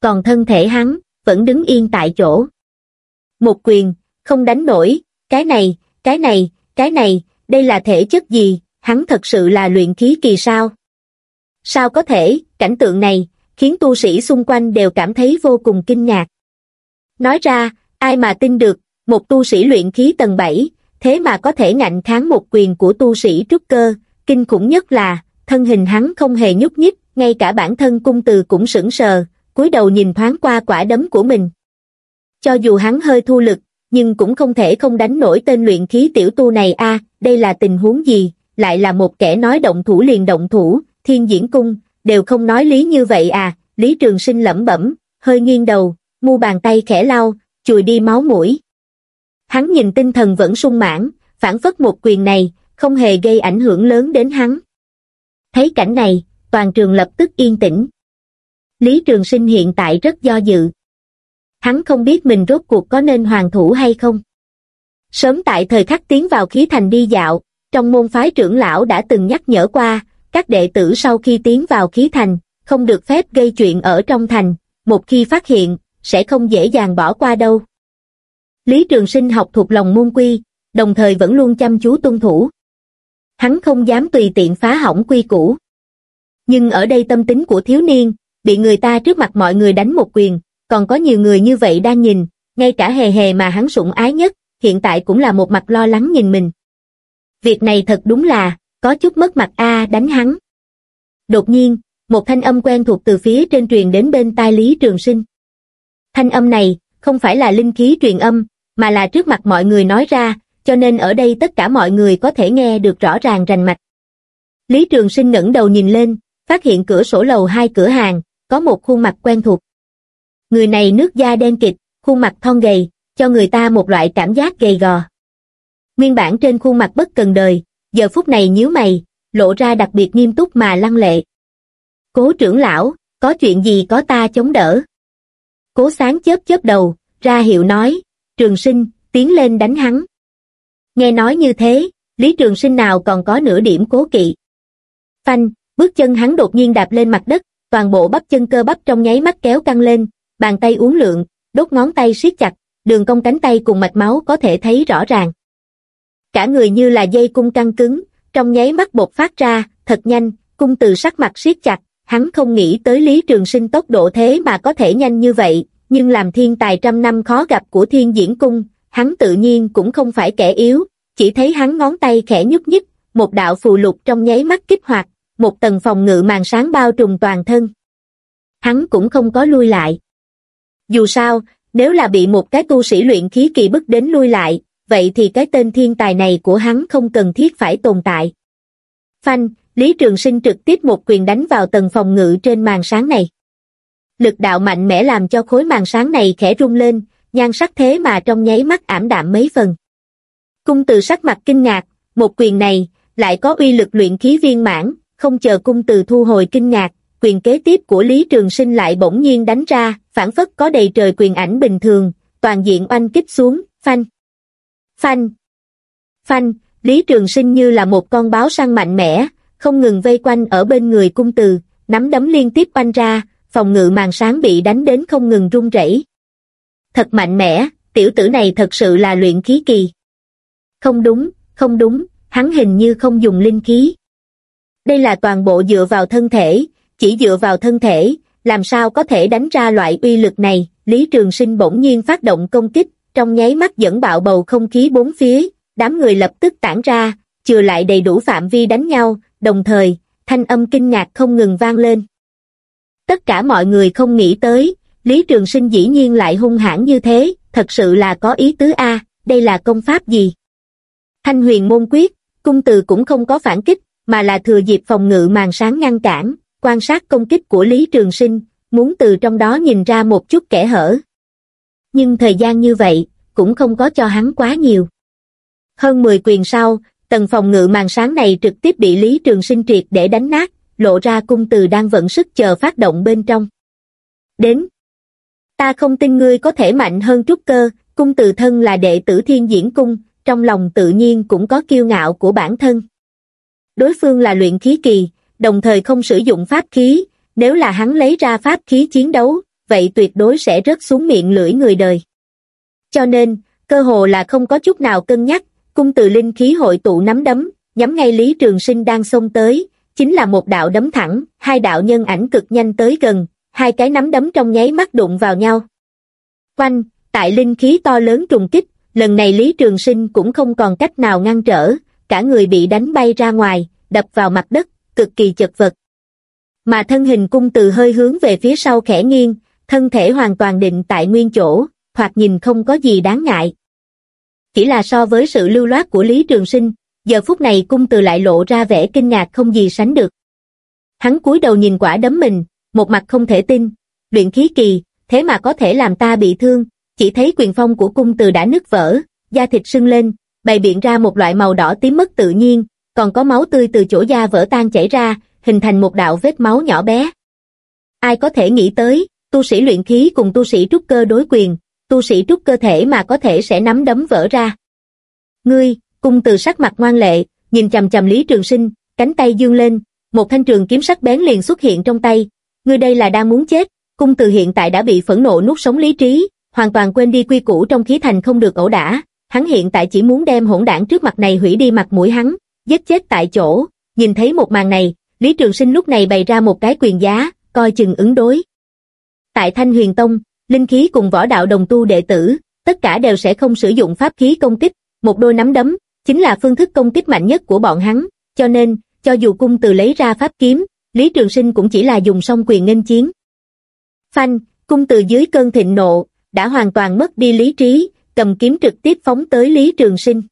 Còn thân thể hắn, vẫn đứng yên tại chỗ. Một quyền, không đánh nổi, cái này, cái này, cái này, đây là thể chất gì, hắn thật sự là luyện khí kỳ sao? Sao có thể, cảnh tượng này, khiến tu sĩ xung quanh đều cảm thấy vô cùng kinh ngạc. Nói ra, ai mà tin được, một tu sĩ luyện khí tầng 7, thế mà có thể ngạnh kháng một quyền của tu sĩ trúc cơ, kinh khủng nhất là, thân hình hắn không hề nhúc nhích, ngay cả bản thân cung từ cũng sững sờ, cúi đầu nhìn thoáng qua quả đấm của mình. Cho dù hắn hơi thu lực, nhưng cũng không thể không đánh nổi tên luyện khí tiểu tu này a đây là tình huống gì, lại là một kẻ nói động thủ liền động thủ, thiên diễn cung, đều không nói lý như vậy à, Lý Trường Sinh lẩm bẩm, hơi nghiêng đầu, mu bàn tay khẽ lau, chùi đi máu mũi. Hắn nhìn tinh thần vẫn sung mãn, phản phất một quyền này, không hề gây ảnh hưởng lớn đến hắn. Thấy cảnh này, toàn trường lập tức yên tĩnh. Lý Trường Sinh hiện tại rất do dự. Hắn không biết mình rốt cuộc có nên hoàn thủ hay không. Sớm tại thời khắc tiến vào khí thành đi dạo, trong môn phái trưởng lão đã từng nhắc nhở qua, các đệ tử sau khi tiến vào khí thành, không được phép gây chuyện ở trong thành, một khi phát hiện, sẽ không dễ dàng bỏ qua đâu. Lý Trường Sinh học thuộc lòng môn quy, đồng thời vẫn luôn chăm chú tuân thủ. Hắn không dám tùy tiện phá hỏng quy củ. Nhưng ở đây tâm tính của thiếu niên, bị người ta trước mặt mọi người đánh một quyền, còn có nhiều người như vậy đang nhìn, ngay cả hề hề mà hắn sủng ái nhất, hiện tại cũng là một mặt lo lắng nhìn mình. Việc này thật đúng là, có chút mất mặt a đánh hắn. Đột nhiên, một thanh âm quen thuộc từ phía trên truyền đến bên tai Lý Trường Sinh. Thanh âm này, không phải là linh khí truyền âm, mà là trước mặt mọi người nói ra, cho nên ở đây tất cả mọi người có thể nghe được rõ ràng rành mạch. Lý Trường Sinh ngẩng đầu nhìn lên, phát hiện cửa sổ lầu hai cửa hàng, có một khuôn mặt quen thuộc. Người này nước da đen kịt, khuôn mặt thon gầy, cho người ta một loại cảm giác gầy gò. Nguyên bản trên khuôn mặt bất cần đời, giờ phút này nhíu mày, lộ ra đặc biệt nghiêm túc mà lăng lệ. Cố trưởng lão, có chuyện gì có ta chống đỡ? Cố sáng chớp chớp đầu, ra hiệu nói, trường sinh, tiến lên đánh hắn. Nghe nói như thế, Lý Trường Sinh nào còn có nửa điểm cố kỵ. Phanh, bước chân hắn đột nhiên đạp lên mặt đất, toàn bộ bắp chân cơ bắp trong nháy mắt kéo căng lên, bàn tay uốn lượn, đốt ngón tay siết chặt, đường cong cánh tay cùng mạch máu có thể thấy rõ ràng. Cả người như là dây cung căng cứng, trong nháy mắt bột phát ra, thật nhanh, cung từ sắc mặt siết chặt, hắn không nghĩ tới Lý Trường Sinh tốc độ thế mà có thể nhanh như vậy, nhưng làm thiên tài trăm năm khó gặp của thiên diễn cung, hắn tự nhiên cũng không phải kẻ yếu, chỉ thấy hắn ngón tay khẽ nhúc nhích, một đạo phù lục trong nháy mắt kích hoạt, một tầng phòng ngự màn sáng bao trùm toàn thân. Hắn cũng không có lui lại. Dù sao, nếu là bị một cái tu sĩ luyện khí kỳ bức đến lui lại, vậy thì cái tên thiên tài này của hắn không cần thiết phải tồn tại. Phanh, Lý Trường Sinh trực tiếp một quyền đánh vào tầng phòng ngự trên màn sáng này. Lực đạo mạnh mẽ làm cho khối màn sáng này khẽ rung lên, nhan sắc thế mà trong nháy mắt ảm đạm mấy phần. Cung từ sắc mặt kinh ngạc, một quyền này, lại có uy lực luyện khí viên mãn, không chờ cung từ thu hồi kinh ngạc, quyền kế tiếp của Lý Trường Sinh lại bỗng nhiên đánh ra, phản phất có đầy trời quyền ảnh bình thường, toàn diện oanh kích xuống, phanh. Phanh. Phanh, Lý Trường Sinh như là một con báo săn mạnh mẽ, không ngừng vây quanh ở bên người cung từ, nắm đấm liên tiếp oanh ra, phòng ngự màn sáng bị đánh đến không ngừng rung rẩy. Thật mạnh mẽ, tiểu tử này thật sự là luyện khí kỳ. Không đúng, không đúng, hắn hình như không dùng linh khí. Đây là toàn bộ dựa vào thân thể, chỉ dựa vào thân thể, làm sao có thể đánh ra loại uy lực này, Lý Trường Sinh bỗng nhiên phát động công kích, trong nháy mắt dẫn bạo bầu không khí bốn phía, đám người lập tức tản ra, chừa lại đầy đủ phạm vi đánh nhau, đồng thời, thanh âm kinh ngạc không ngừng vang lên. Tất cả mọi người không nghĩ tới, Lý Trường Sinh dĩ nhiên lại hung hãn như thế, thật sự là có ý tứ A, đây là công pháp gì? Thanh huyền môn quyết, cung từ cũng không có phản kích, mà là thừa dịp phòng ngự màn sáng ngăn cản, quan sát công kích của Lý Trường Sinh, muốn từ trong đó nhìn ra một chút kẻ hở. Nhưng thời gian như vậy, cũng không có cho hắn quá nhiều. Hơn 10 quyền sau, tầng phòng ngự màn sáng này trực tiếp bị Lý Trường Sinh triệt để đánh nát, lộ ra cung từ đang vận sức chờ phát động bên trong. Đến. Ta không tin ngươi có thể mạnh hơn trúc cơ, cung từ thân là đệ tử thiên diễn cung, trong lòng tự nhiên cũng có kiêu ngạo của bản thân. Đối phương là luyện khí kỳ, đồng thời không sử dụng pháp khí, nếu là hắn lấy ra pháp khí chiến đấu, vậy tuyệt đối sẽ rớt xuống miệng lưỡi người đời. Cho nên, cơ hồ là không có chút nào cân nhắc, cung từ linh khí hội tụ nắm đấm, nhắm ngay Lý Trường Sinh đang xông tới, chính là một đạo đấm thẳng, hai đạo nhân ảnh cực nhanh tới gần, hai cái nắm đấm trong nháy mắt đụng vào nhau. Quanh, tại linh khí to lớn trùng kích, lần này Lý Trường Sinh cũng không còn cách nào ngăn trở, cả người bị đánh bay ra ngoài, đập vào mặt đất, cực kỳ chật vật. Mà thân hình cung từ hơi hướng về phía sau khẽ nghiêng, thân thể hoàn toàn định tại nguyên chỗ, hoặc nhìn không có gì đáng ngại. Chỉ là so với sự lưu loát của Lý Trường Sinh, giờ phút này cung từ lại lộ ra vẻ kinh ngạc không gì sánh được. Hắn cúi đầu nhìn quả đấm mình, một mặt không thể tin, luyện khí kỳ, thế mà có thể làm ta bị thương, chỉ thấy quyền phong của cung từ đã nứt vỡ, da thịt sưng lên, bày biện ra một loại màu đỏ tím mất tự nhiên, còn có máu tươi từ chỗ da vỡ tan chảy ra, hình thành một đạo vết máu nhỏ bé. Ai có thể nghĩ tới, tu sĩ luyện khí cùng tu sĩ trúc cơ đối quyền, tu sĩ trúc cơ thể mà có thể sẽ nắm đấm vỡ ra. Ngươi, cung từ sắc mặt ngoan lệ, nhìn chầm chầm Lý Trường Sinh, cánh tay dương lên, một thanh trường kiếm sắc bén liền xuất hiện trong tay. Ngươi đây là đang muốn chết, cung từ hiện tại đã bị phẫn nộ nuốt sống lý trí, hoàn toàn quên đi quy củ trong khí thành không được ẩu đả. Hắn hiện tại chỉ muốn đem hỗn đảng trước mặt này hủy đi mặt mũi hắn, giết chết tại chỗ. Nhìn thấy một màn này, Lý Trường Sinh lúc này bày ra một cái quyền giá, coi chừng ứng đối. Tại Thanh Huyền Tông, linh khí cùng võ đạo đồng tu đệ tử, tất cả đều sẽ không sử dụng pháp khí công kích, một đôi nắm đấm, chính là phương thức công kích mạnh nhất của bọn hắn, cho nên, cho dù cung từ lấy ra pháp kiếm, Lý Trường Sinh cũng chỉ là dùng song quyền nghênh chiến. Phanh, cung từ dưới cơn thịnh nộ, đã hoàn toàn mất đi lý trí, cầm kiếm trực tiếp phóng tới Lý Trường Sinh.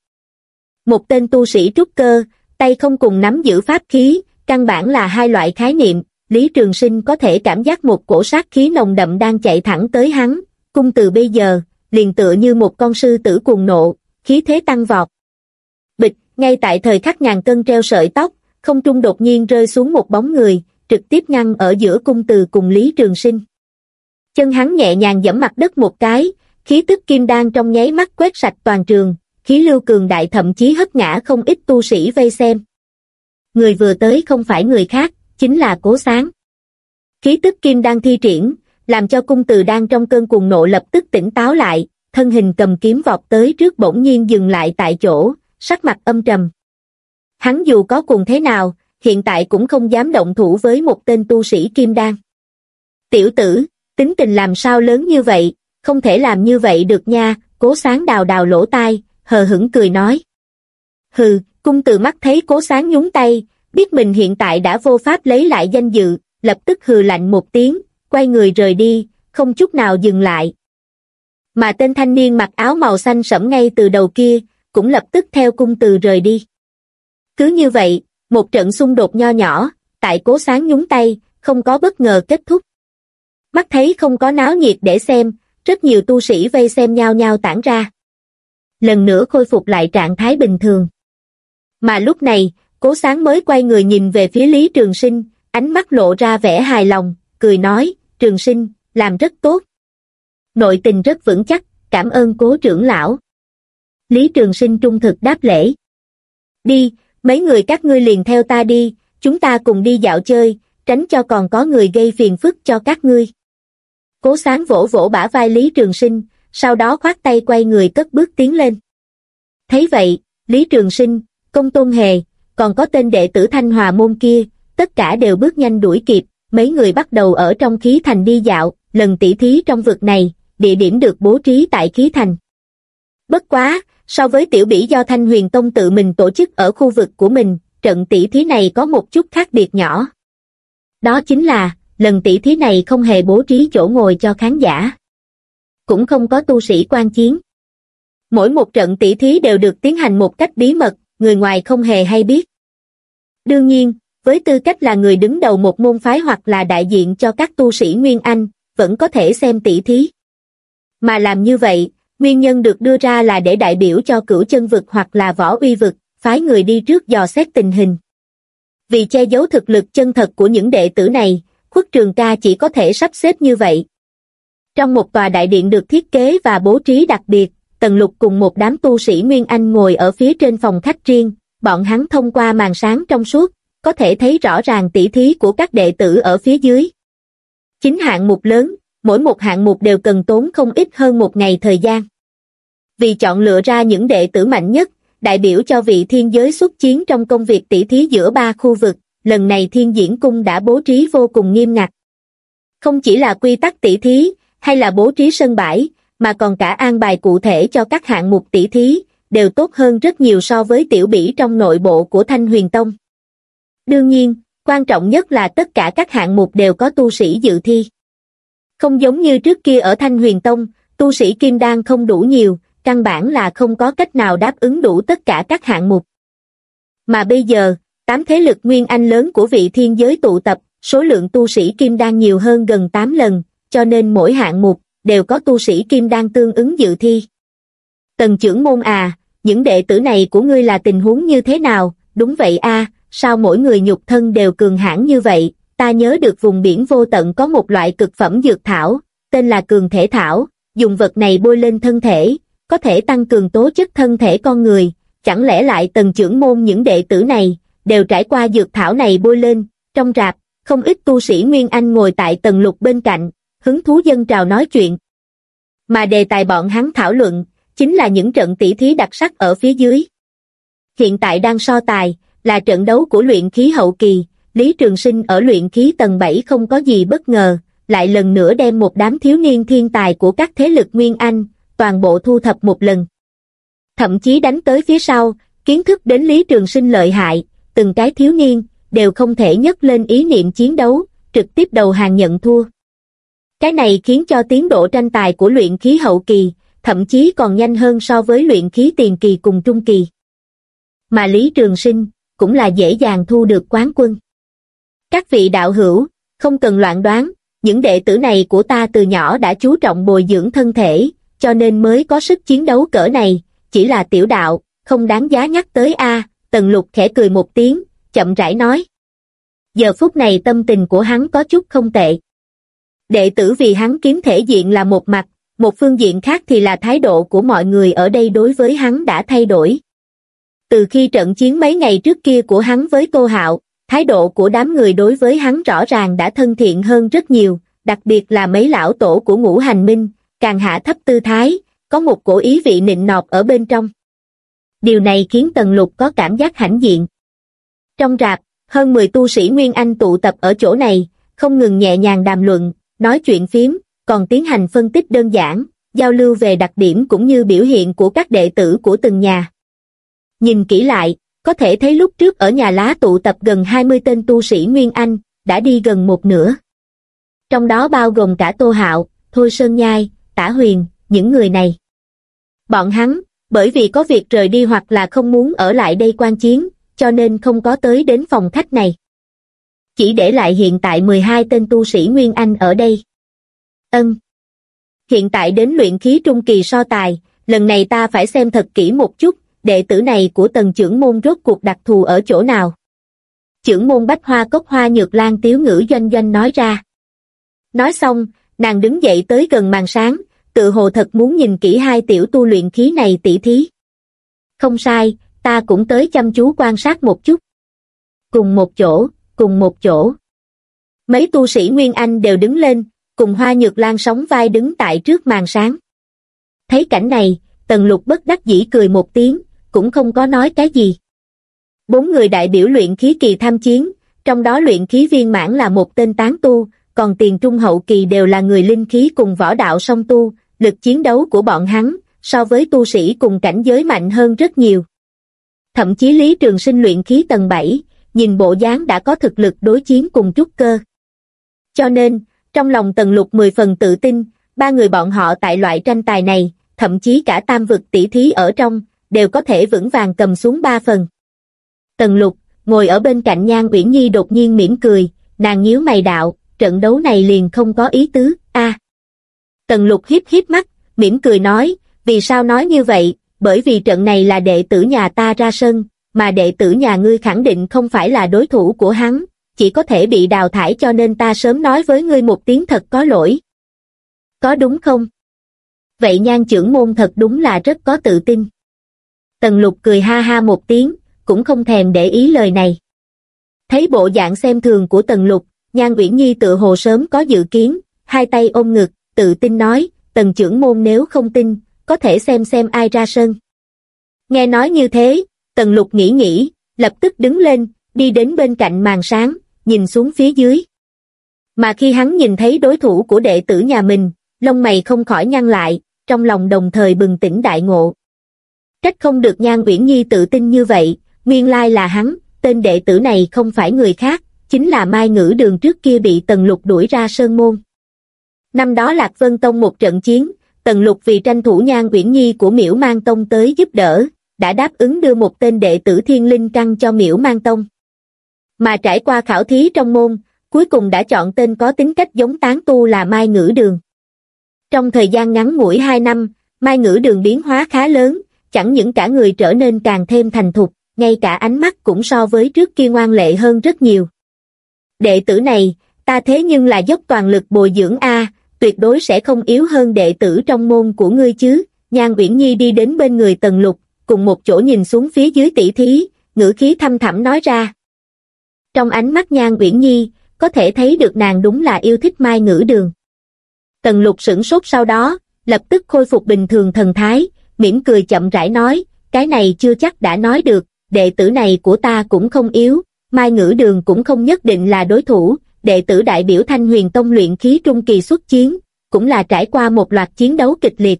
Một tên tu sĩ trúc cơ, tay không cùng nắm giữ pháp khí, căn bản là hai loại khái niệm, Lý Trường Sinh có thể cảm giác một cổ sát khí nồng đậm đang chạy thẳng tới hắn, cung từ bây giờ, liền tựa như một con sư tử cuồng nộ, khí thế tăng vọt. Bịch, ngay tại thời khắc ngàn cân treo sợi tóc, không trung đột nhiên rơi xuống một bóng người, trực tiếp ngăn ở giữa cung từ cùng Lý Trường Sinh. Chân hắn nhẹ nhàng giẫm mặt đất một cái, khí tức kim đan trong nháy mắt quét sạch toàn trường, khí lưu cường đại thậm chí hất ngã không ít tu sĩ vây xem. Người vừa tới không phải người khác, chính là cố sáng. Khí tức kim đan thi triển, làm cho cung từ đang trong cơn cuồng nộ lập tức tỉnh táo lại, thân hình cầm kiếm vọt tới trước bỗng nhiên dừng lại tại chỗ, sắc mặt âm trầm. Hắn dù có cùng thế nào, hiện tại cũng không dám động thủ với một tên tu sĩ kim đan. Tiểu tử, tính tình làm sao lớn như vậy, không thể làm như vậy được nha, cố sáng đào đào lỗ tai, hờ hững cười nói. Hừ, cung từ mắt thấy cố sáng nhúng tay, biết mình hiện tại đã vô pháp lấy lại danh dự, lập tức hừ lạnh một tiếng, quay người rời đi, không chút nào dừng lại. Mà tên thanh niên mặc áo màu xanh sẫm ngay từ đầu kia, cũng lập tức theo cung từ rời đi. Cứ như vậy, một trận xung đột nho nhỏ, tại cố sáng nhúng tay, không có bất ngờ kết thúc. Mắt thấy không có náo nhiệt để xem, rất nhiều tu sĩ vây xem nhau nhau tản ra. Lần nữa khôi phục lại trạng thái bình thường. Mà lúc này, cố sáng mới quay người nhìn về phía Lý Trường Sinh, ánh mắt lộ ra vẻ hài lòng, cười nói, Trường Sinh, làm rất tốt. Nội tình rất vững chắc, cảm ơn cố trưởng lão. Lý Trường Sinh trung thực đáp lễ. Đi, mấy người các ngươi liền theo ta đi, chúng ta cùng đi dạo chơi, tránh cho còn có người gây phiền phức cho các ngươi. Cố sáng vỗ vỗ bả vai Lý Trường Sinh, sau đó khoát tay quay người cất bước tiến lên. Thấy vậy, Lý Trường Sinh, Công Tôn Hề, còn có tên đệ tử Thanh Hòa Môn kia, tất cả đều bước nhanh đuổi kịp, mấy người bắt đầu ở trong khí thành đi dạo, lần tỉ thí trong vực này, địa điểm được bố trí tại khí thành. Bất quá, so với tiểu bỉ do Thanh Huyền Tông tự mình tổ chức ở khu vực của mình, trận tỷ thí này có một chút khác biệt nhỏ. Đó chính là, lần tỷ thí này không hề bố trí chỗ ngồi cho khán giả. Cũng không có tu sĩ quan chiến. Mỗi một trận tỷ thí đều được tiến hành một cách bí mật, người ngoài không hề hay biết. Đương nhiên, với tư cách là người đứng đầu một môn phái hoặc là đại diện cho các tu sĩ Nguyên Anh, vẫn có thể xem tỷ thí. Mà làm như vậy, nguyên nhân được đưa ra là để đại biểu cho cửu chân vực hoặc là võ uy vực, phái người đi trước dò xét tình hình. Vì che giấu thực lực chân thật của những đệ tử này, khuất trường ca chỉ có thể sắp xếp như vậy. Trong một tòa đại điện được thiết kế và bố trí đặc biệt, Tần Lục cùng một đám tu sĩ Nguyên Anh ngồi ở phía trên phòng khách riêng, bọn hắn thông qua màn sáng trong suốt, có thể thấy rõ ràng tỉ thí của các đệ tử ở phía dưới. Chính hạng mục lớn, mỗi một hạng mục đều cần tốn không ít hơn một ngày thời gian. Vì chọn lựa ra những đệ tử mạnh nhất, đại biểu cho vị thiên giới xuất chiến trong công việc tỉ thí giữa ba khu vực, lần này thiên diễn cung đã bố trí vô cùng nghiêm ngặt. Không chỉ là quy tắc tỉ thí, hay là bố trí sân bãi, mà còn cả an bài cụ thể cho các hạng mục tỷ thí, đều tốt hơn rất nhiều so với tiểu bỉ trong nội bộ của Thanh Huyền Tông. Đương nhiên, quan trọng nhất là tất cả các hạng mục đều có tu sĩ dự thi. Không giống như trước kia ở Thanh Huyền Tông, tu sĩ Kim Đan không đủ nhiều, căn bản là không có cách nào đáp ứng đủ tất cả các hạng mục. Mà bây giờ, tám thế lực nguyên anh lớn của vị thiên giới tụ tập, số lượng tu sĩ Kim Đan nhiều hơn gần 8 lần, cho nên mỗi hạng mục đều có tu sĩ Kim Đan tương ứng dự thi. Tần trưởng môn à, những đệ tử này của ngươi là tình huống như thế nào? Đúng vậy a, sao mỗi người nhục thân đều cường hãn như vậy? Ta nhớ được vùng biển vô tận có một loại cực phẩm dược thảo, tên là cường thể thảo, dùng vật này bôi lên thân thể, có thể tăng cường tố chất thân thể con người, chẳng lẽ lại tần trưởng môn những đệ tử này, đều trải qua dược thảo này bôi lên, trong rạp, không ít tu sĩ Nguyên Anh ngồi tại tầng lục bên cạnh, hứng thú dân trào nói chuyện. Mà đề tài bọn hắn thảo luận, chính là những trận tỷ thí đặc sắc ở phía dưới. Hiện tại đang so tài, là trận đấu của luyện khí hậu kỳ, Lý Trường Sinh ở luyện khí tầng 7 không có gì bất ngờ, lại lần nữa đem một đám thiếu niên thiên tài của các thế lực Nguyên Anh, toàn bộ thu thập một lần. Thậm chí đánh tới phía sau, kiến thức đến Lý Trường Sinh lợi hại, từng cái thiếu niên, đều không thể nhấc lên ý niệm chiến đấu, trực tiếp đầu hàng nhận thua. Cái này khiến cho tiến độ tranh tài của luyện khí hậu kỳ, thậm chí còn nhanh hơn so với luyện khí tiền kỳ cùng trung kỳ. Mà Lý Trường Sinh, cũng là dễ dàng thu được quán quân. Các vị đạo hữu, không cần loạn đoán, những đệ tử này của ta từ nhỏ đã chú trọng bồi dưỡng thân thể, cho nên mới có sức chiến đấu cỡ này, chỉ là tiểu đạo, không đáng giá nhắc tới a tần lục khẽ cười một tiếng, chậm rãi nói. Giờ phút này tâm tình của hắn có chút không tệ. Đệ tử vì hắn kiếm thể diện là một mặt, một phương diện khác thì là thái độ của mọi người ở đây đối với hắn đã thay đổi. Từ khi trận chiến mấy ngày trước kia của hắn với Tô Hạo, thái độ của đám người đối với hắn rõ ràng đã thân thiện hơn rất nhiều, đặc biệt là mấy lão tổ của ngũ hành minh, càng hạ thấp tư thái, có một cổ ý vị nịnh nọt ở bên trong. Điều này khiến Tần Lục có cảm giác hãnh diện. Trong rạp, hơn 10 tu sĩ Nguyên Anh tụ tập ở chỗ này, không ngừng nhẹ nhàng đàm luận, nói chuyện phím, còn tiến hành phân tích đơn giản, giao lưu về đặc điểm cũng như biểu hiện của các đệ tử của từng nhà. Nhìn kỹ lại, có thể thấy lúc trước ở nhà lá tụ tập gần 20 tên tu sĩ Nguyên Anh, đã đi gần một nửa. Trong đó bao gồm cả Tô Hạo, Thôi Sơn Nhai, Tả Huyền, những người này. Bọn hắn, bởi vì có việc rời đi hoặc là không muốn ở lại đây quan chiến, cho nên không có tới đến phòng khách này. Chỉ để lại hiện tại 12 tên tu sĩ Nguyên Anh ở đây. Ân. Hiện tại đến luyện khí trung kỳ so tài, lần này ta phải xem thật kỹ một chút, đệ tử này của tầng trưởng môn rốt cuộc đặc thù ở chỗ nào. Trưởng môn bách hoa cốc hoa nhược lan tiếu ngữ doanh doanh nói ra. Nói xong, nàng đứng dậy tới gần màn sáng, tự hồ thật muốn nhìn kỹ hai tiểu tu luyện khí này tỉ thí. Không sai, ta cũng tới chăm chú quan sát một chút. Cùng một chỗ, cùng một chỗ. Mấy tu sĩ Nguyên Anh đều đứng lên, cùng Hoa Nhược Lan sóng vai đứng tại trước màn sáng. Thấy cảnh này, Tần Lục bất đắc dĩ cười một tiếng, cũng không có nói cái gì. Bốn người đại biểu luyện khí kỳ tham chiến, trong đó luyện khí viên mãn là một tên tán tu, còn tiền trung hậu kỳ đều là người linh khí cùng võ đạo song tu, lực chiến đấu của bọn hắn, so với tu sĩ cùng cảnh giới mạnh hơn rất nhiều. Thậm chí Lý Trường Sinh luyện khí tầng 7, nhìn bộ dáng đã có thực lực đối chiến cùng trúc cơ. Cho nên, trong lòng tần lục 10 phần tự tin, ba người bọn họ tại loại tranh tài này, thậm chí cả tam vực tỷ thí ở trong, đều có thể vững vàng cầm xuống ba phần. Tần lục, ngồi ở bên cạnh Nhan Uyển Nhi đột nhiên mỉm cười, nàng nhíu mày đạo, trận đấu này liền không có ý tứ, a. Tần lục hiếp hiếp mắt, mỉm cười nói, vì sao nói như vậy, bởi vì trận này là đệ tử nhà ta ra sân, mà đệ tử nhà ngươi khẳng định không phải là đối thủ của hắn, chỉ có thể bị đào thải cho nên ta sớm nói với ngươi một tiếng thật có lỗi. Có đúng không? Vậy nhan trưởng môn thật đúng là rất có tự tin. Tần lục cười ha ha một tiếng, cũng không thèm để ý lời này. Thấy bộ dạng xem thường của tần lục, nhan uyển nhi tự hồ sớm có dự kiến, hai tay ôm ngực, tự tin nói, tần trưởng môn nếu không tin, có thể xem xem ai ra sân. Nghe nói như thế, tần lục nghĩ nghĩ, lập tức đứng lên, đi đến bên cạnh màn sáng, nhìn xuống phía dưới. Mà khi hắn nhìn thấy đối thủ của đệ tử nhà mình, lông mày không khỏi nhăn lại, trong lòng đồng thời bừng tỉnh đại ngộ. Trách không được Nhan Uyển Nhi tự tin như vậy, nguyên lai là hắn, tên đệ tử này không phải người khác, chính là Mai Ngữ Đường trước kia bị Tần Lục đuổi ra Sơn Môn. Năm đó Lạc Vân Tông một trận chiến, Tần Lục vì tranh thủ Nhan Uyển Nhi của Miễu Mang Tông tới giúp đỡ, đã đáp ứng đưa một tên đệ tử Thiên Linh Căn cho Miễu Mang Tông. Mà trải qua khảo thí trong môn, cuối cùng đã chọn tên có tính cách giống tán tu là Mai Ngữ Đường. Trong thời gian ngắn ngủi 2 năm, Mai Ngữ Đường biến hóa khá lớn, chẳng những cả người trở nên càng thêm thành thục, ngay cả ánh mắt cũng so với trước kia ngoan lệ hơn rất nhiều. Đệ tử này, ta thế nhưng là dốc toàn lực bồi dưỡng A, tuyệt đối sẽ không yếu hơn đệ tử trong môn của ngươi chứ, Nhan Uyển Nhi đi đến bên người Tần Lục, cùng một chỗ nhìn xuống phía dưới tỷ thí, ngữ khí thâm thẳm nói ra. Trong ánh mắt Nhan Uyển Nhi, có thể thấy được nàng đúng là yêu thích Mai Ngữ Đường. Tần Lục sửng sốt sau đó, lập tức khôi phục bình thường thần thái, mỉm cười chậm rãi nói, cái này chưa chắc đã nói được, đệ tử này của ta cũng không yếu, Mai Ngữ Đường cũng không nhất định là đối thủ, đệ tử đại biểu Thanh Huyền Tông luyện khí trung kỳ xuất chiến, cũng là trải qua một loạt chiến đấu kịch liệt.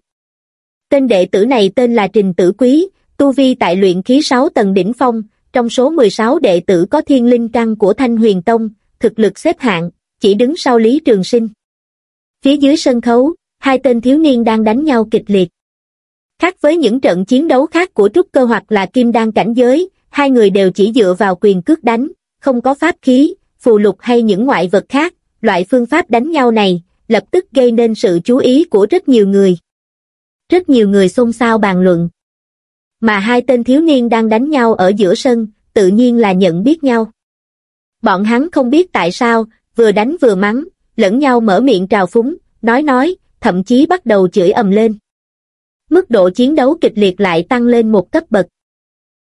Tên đệ tử này tên là Trình Tử Quý, tu vi tại luyện khí 6 tầng đỉnh phong, trong số 16 đệ tử có thiên linh căn của Thanh Huyền Tông, thực lực xếp hạng, chỉ đứng sau Lý Trường Sinh. Phía dưới sân khấu, hai tên thiếu niên đang đánh nhau kịch liệt. Khác với những trận chiến đấu khác của trúc cơ hoặc là kim đan cảnh giới, hai người đều chỉ dựa vào quyền cước đánh, không có pháp khí, phù lục hay những ngoại vật khác, loại phương pháp đánh nhau này, lập tức gây nên sự chú ý của rất nhiều người. Rất nhiều người xôn xao bàn luận. Mà hai tên thiếu niên đang đánh nhau ở giữa sân, tự nhiên là nhận biết nhau. Bọn hắn không biết tại sao, vừa đánh vừa mắng, lẫn nhau mở miệng trào phúng, nói nói, thậm chí bắt đầu chửi ầm lên. Mức độ chiến đấu kịch liệt lại tăng lên một cấp bậc.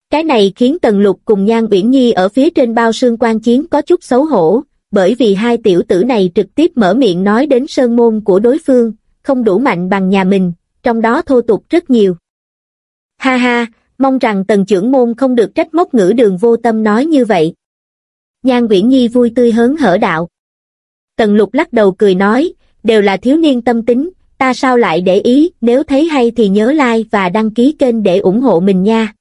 Cái này khiến Tần Lục cùng Nhan Uyển Nhi ở phía trên bao sương quan chiến có chút xấu hổ, bởi vì hai tiểu tử này trực tiếp mở miệng nói đến sơn môn của đối phương, không đủ mạnh bằng nhà mình, trong đó thô tục rất nhiều. Ha ha, mong rằng tần trưởng môn không được trách móc ngữ đường vô tâm nói như vậy. Nhan Uyển Nhi vui tươi hớn hở đạo. Tần lục lắc đầu cười nói, đều là thiếu niên tâm tính, ta sao lại để ý, nếu thấy hay thì nhớ like và đăng ký kênh để ủng hộ mình nha.